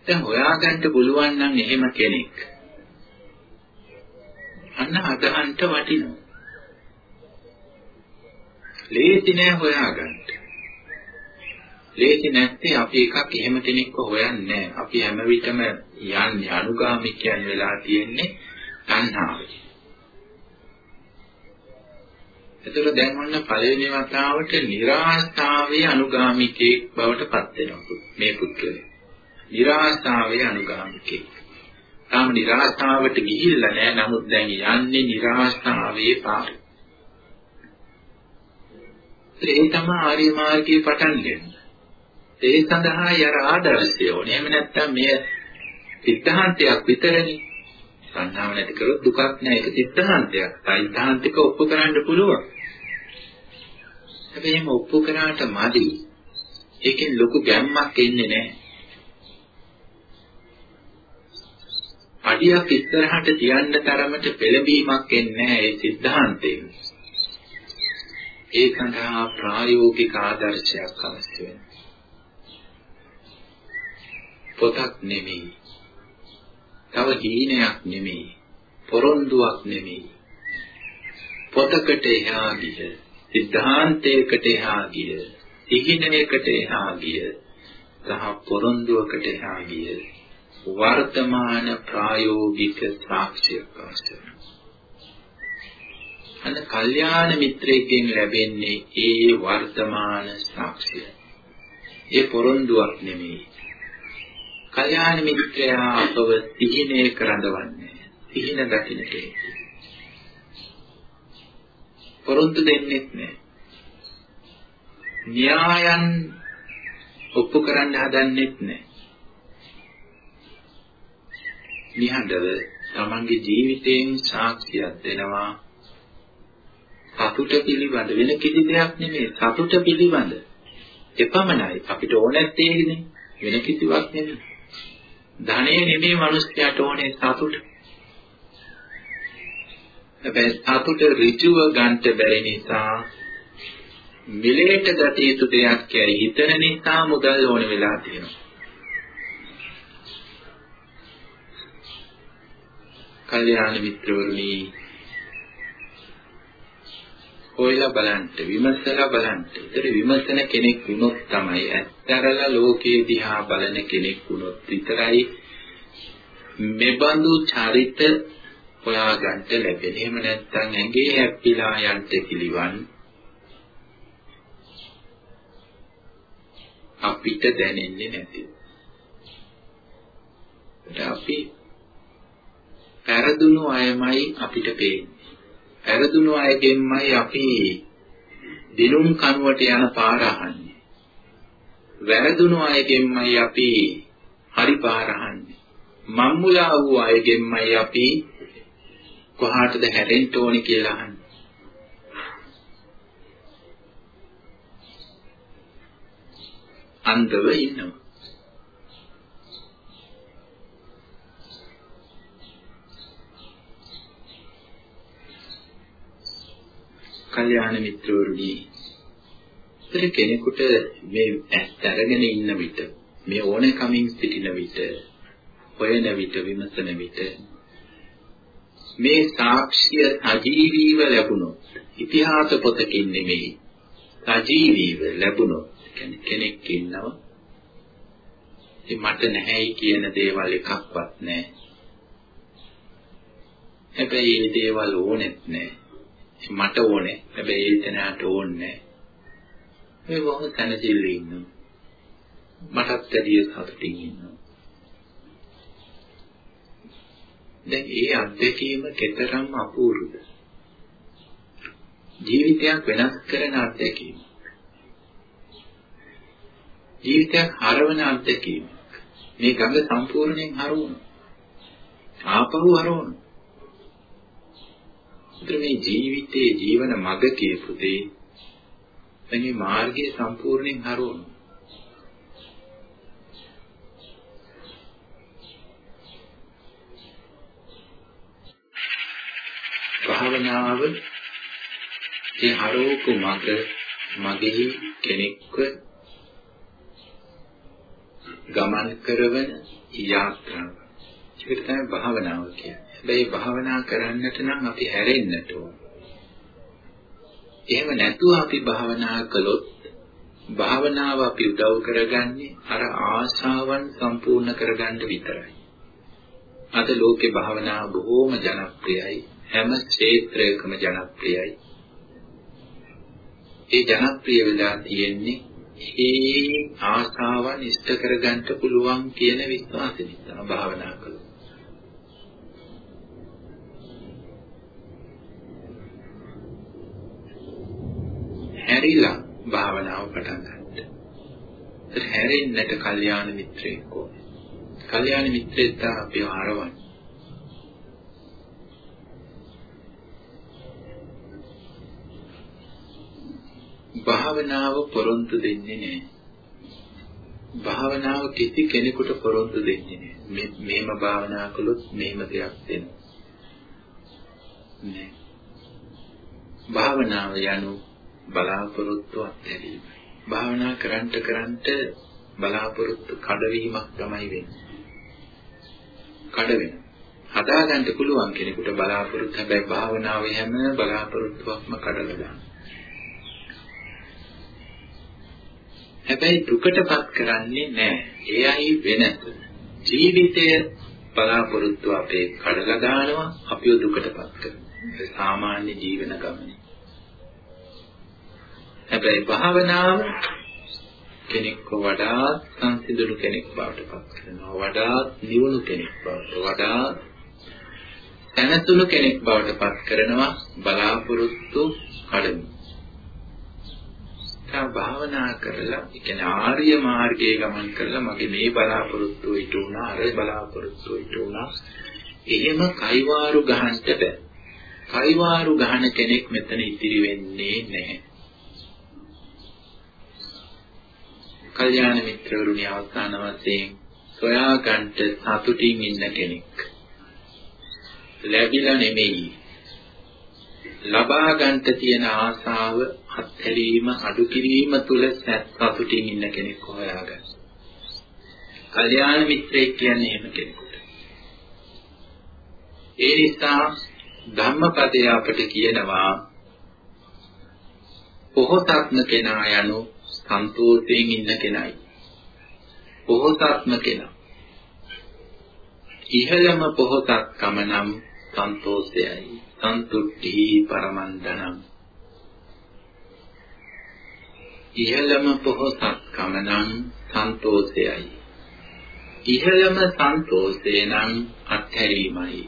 දැන් හොයාගන්න පුළුවන් නම් එහෙම කෙනෙක්. අන්න අදහන්ට වටිනවා. ලේසි නෑ හොයාගන්න. ලේසි නැත්තේ අපි එකක් එහෙම කෙනෙක්ව හොයන්නේ අපි හැම විටම යන්නේ අනුගාමිකයන් වෙලා තියෙන්නේ තණ්හාවයි. එතකොට දැන් ඔන්න පළවෙනි වතාවට નિરાශාවේ අනුගාමිකයෙක් බවට පත් වෙනවා මේ පුද්ගලයා. નિરાශාවේ අනුගාමිකයෙක්. තාම નિરાශාවට ගිහිල්ලා නැහැ නමුත් දැන් යන්නේ નિરાශාවේ පාරේ. ඒ තමයි ආර්ය මාර්ගයේ පටන් ගන්නේ. ඒ සඳහා යර ආදර්ශය ඕනේ. එහෙම නැත්නම් මේ සිද්ධාන්තයක් විතරනේ. සංහාව නැති කරොත් දුකක් නෑ. ඒක සිද්ධාන්තයක්. සයිද්ධාන්තික ඔප්පු කරන්න පුළුවන්. හැබැයි එහෙම ඔප්පු කරාට මදි. ඒකෙන් ලොකු ගැම්මක් එන්නේ නෑ. අඩියක් ඉස්සරහට තියන්න තරමට පෙළඹීමක් එන්නේ නැහැ ඒ සිද්ධාන්තයෙන්. ඒ සඳහා ප්‍රායෝගික ආදර්ශයක් අවශ්‍ය වෙනවා. පොතක් නෙමෙයි. තව හීනයක් නෙමෙයි. පොරොන්දුවක් නෙමෙයි. පොතකට එහා ගිය, සිද්ධාන්තයකට එහා ගිය, ඉගෙනයකට එහා ගිය, සහ පොරොන්දුවකට එහා ගිය වර්තමාන ප්‍රායෝගික සාක්ෂියක් අවශ්‍ය වෙනවා. අන්න කල්යාණ මිත්‍රයෙක්ගෙන් ලැබෙන්නේ ඒ වර්තමාන සාක්ෂිය. ඒ පොරොන්දුවක් නෙමෙයි. කල්යාණ මිත්‍රයා අපව සිහිනේ කරඳවන්නේ. සිහින දකින්නට. පොරොන්දු දෙන්නේ නැහැ. න්‍යායන් ඔප්පු කරන්න හදන්නෙත් නැහැ. නිහඬව තමන්ගේ ජීවිතයෙන් සාක්ෂියක් දෙනවා සතුට පිළිබඳ වෙන කිසි දෙයක් නෙමෙයි සතුට පිළිබඳ එපමණයි අපිට ඕනෑත් ඒකනේ වෙන කිසිවක් නෙමෙයි ධනෙ නෙමෙයි මිනිස්යාට ඕනේ සතුට. හැබැයි සතුට ඍජුව ගන්නට බැරි නිසා මිලේට ගත යුතු දෙයක් කියයි හිතන නිසා මුදල් ඕන වෙලා තියෙනවා. කල්යාණ මිත්‍රවරුනි හොයලා බලන්න විමසලා බලන්න. ඒතර විමසන කෙනෙක් වුණොත් තමයි ඇත්තරලා ලෝකේ දිහා බලන කෙනෙක් වුණොත් විතරයි මෙබඳු චරිත හොයාගන්න ලැබෙන්නේ. එහෙම නැත්නම් ඇඟේ හැප්පිලා යන්න පිළිවන් අපිට දැනෙන්නේ නැති. අපි පෙරදුණු අයමයි අපිට පේන්නේ. පෙරදුණු අයගෙන්මයි අපි දිනුම් කනුවට යන පාර අහන්නේ. වැරදුණු අයගෙන්මයි අපි හරි පාර අහන්නේ. මම්මුලා වූ අයගෙන්මයි අපි කොහාටද හැරෙන්න ඕනි කියලා අහන්නේ. අන්ධව ඉන්නවා. කල්යාණ මිත්‍රවරුනි ඉතින් කෙනෙකුට මේ ඇස් අරගෙන ඉන්න විට මේ ඕනේ කමින් සිටින විට හොයන විට විමසන විට මේ සාක්ෂිය සජීවීව ලැබුණොත් ඉතිහාස පොතකින් නෙමෙයි සජීවීව ලැබුණොත් කෙනෙක් ඉන්නවා ඉතින් මට නැහැයි කියන දේවල් එකක්වත් නැහැ. හැබැයි මේ දේවල් ඕනෙත් නැහැ. මට ඕනේ. හැබැයි ඒ තැනට ඕනේ මේ බොහොම තනදිල්ලේ ඉන්නවා. මටත් වැඩිය සතුටින් ඉන්නවා. දැන් ඒ අත්දැකීම කතරම් අපූර්වද? ජීවිතයක් වෙනස් කරන අත්දැකීම. ජීවිතයක් හරවන අත්දැකීම. මේ ගඟ සම්පූර්ණයෙන් හරවනවා. ආපහු හරවනවා. මේ ජීවිතයේ ජීවන මඟ කියපු දේ මේ මාර්ගය සම්පූර්ණයෙන් හරවන භාවනාව ඒ හරෝකු මඟ මගෙහි කෙනෙක්ව ගමන් කරවන යාත්‍රාව. ඒක තමයි භාවනාව කියන්නේ. හැබැයි භාවනා කරන්නට නම් අපි හැරෙන්නට ඕන. එහෙම නැතුව අපි භාවනා කළොත් භාවනාව අපි උදව් කරගන්නේ අර ආශාවන් සම්පූර්ණ කරගන්න විතරයි. අද ලෝකේ භාවනාව බොහෝම ජනප්‍රියයි. හැම ක්ෂේත්‍රයකම ජනප්‍රියයි. ඒ ජනප්‍රිය වෙලා තියෙන්නේ ඒ ආසාවන් ඉෂ්ට කරගන්න පුළුවන් කියන විශ්වාසෙ නිසා භාවනා කළොත්. හැරිලා භාවනාව පටන් ගන්න. ඒත් හැරෙන්නට කල්යාණ මිත්‍රයෙක් ඕනේ. කල්යාණ මිත්‍රයෙක් අපිව හරවන්නේ. භාවනාව පොරොන්දු දෙන්නේ නැහැ. භාවනාව කිසි කෙනෙකුට පොරොන්දු දෙන්නේ නැහැ. මේම භාවනා කළොත් මේම දෙයක් වෙනවා. නෑ. භාවනාව යනු බලාපොරොත්තු අත්හැරීම. භාවනා කරන්ට කරන්ට බලාපොරොත්තු කඩවීමක් තමයි වෙන්නේ. කඩ වෙනවා. හදාගන්න පුළුවන් කෙනෙකුට බලාපොරොත්තු හැබැයි භාවනාවේ හැම බලාපොරොත්තුවක්ම කඩලා දානවා. හැබැයි දුකටපත් කරන්නේ නැහැ. එයයි වෙනස. ජීවිතය බලාපොරොත්තු අපේ කඩලා දානවා අපිව දුකටපත් කරනවා. සාමාන්‍ය ජීවන ගමනේ. හැබැයි භාවනාව කෙනෙක්ව වඩා සංසිඳුණු කෙනෙක් බවට පත් කරනවා. වඩා නිවුණු කෙනෙක් බවට වඩා දැනතුණු කෙනෙක් බවට පත් කරනවා බලාපොරොත්තු කඩමු. තා භාවනා කරලා ඒ කියන්නේ ආර්ය මාර්ගයේ ගමන් කරලා මගේ මේ බලාපොරොත්තු ඊට උනා අර බලාපොරොත්තු ඊට උනා එහෙම කයිවාරු ගහන්නට බෑ කයිවාරු ගහන කෙනෙක් මෙතන ඉතිරි වෙන්නේ නැහැ කල්යාණ මිත්‍රවරුනි අවසාන වශයෙන් සොයා ගන්නට සතුටින් ඉන්න කෙනෙක් ලැබිලා නෙමෙයි ලබා ගන්නට තියෙන ආසාව අත්හැරීම අඩු කිරීම තුල සතුටින් ඉන්න කෙනෙක් හොයාගන්න. කල්යාණ මිත්‍රයෙක් කියන්නේ එහෙම කෙනෙකුට. ඒ නිසා ධම්මපදය අපට කියනවා පොහොසත්ම කෙනා යනු සන්තෝෂයෙන් ඉන්න කෙනයි. පොහොසත්ම කෙනා. ඉහළම පොහොසත්කම නම් සන්තෝෂයයි. සන්තුට්ටි පරමන්දනම් ඉහළම පොහොසත්කම නම් සන්තෝෂයයි. ඉහළම සන්තෝෂේ නම් අත්හැරීමයි.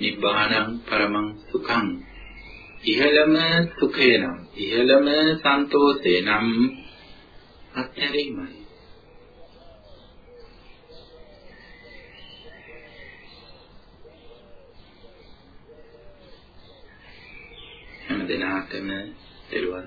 නිබ්බාණං පරමං සුඛං. ඉහළම සුඛය නම් ඉහළම සන්තෝෂේ නම් අත්හැරීමයි. හැම දිනාටම දරුවන්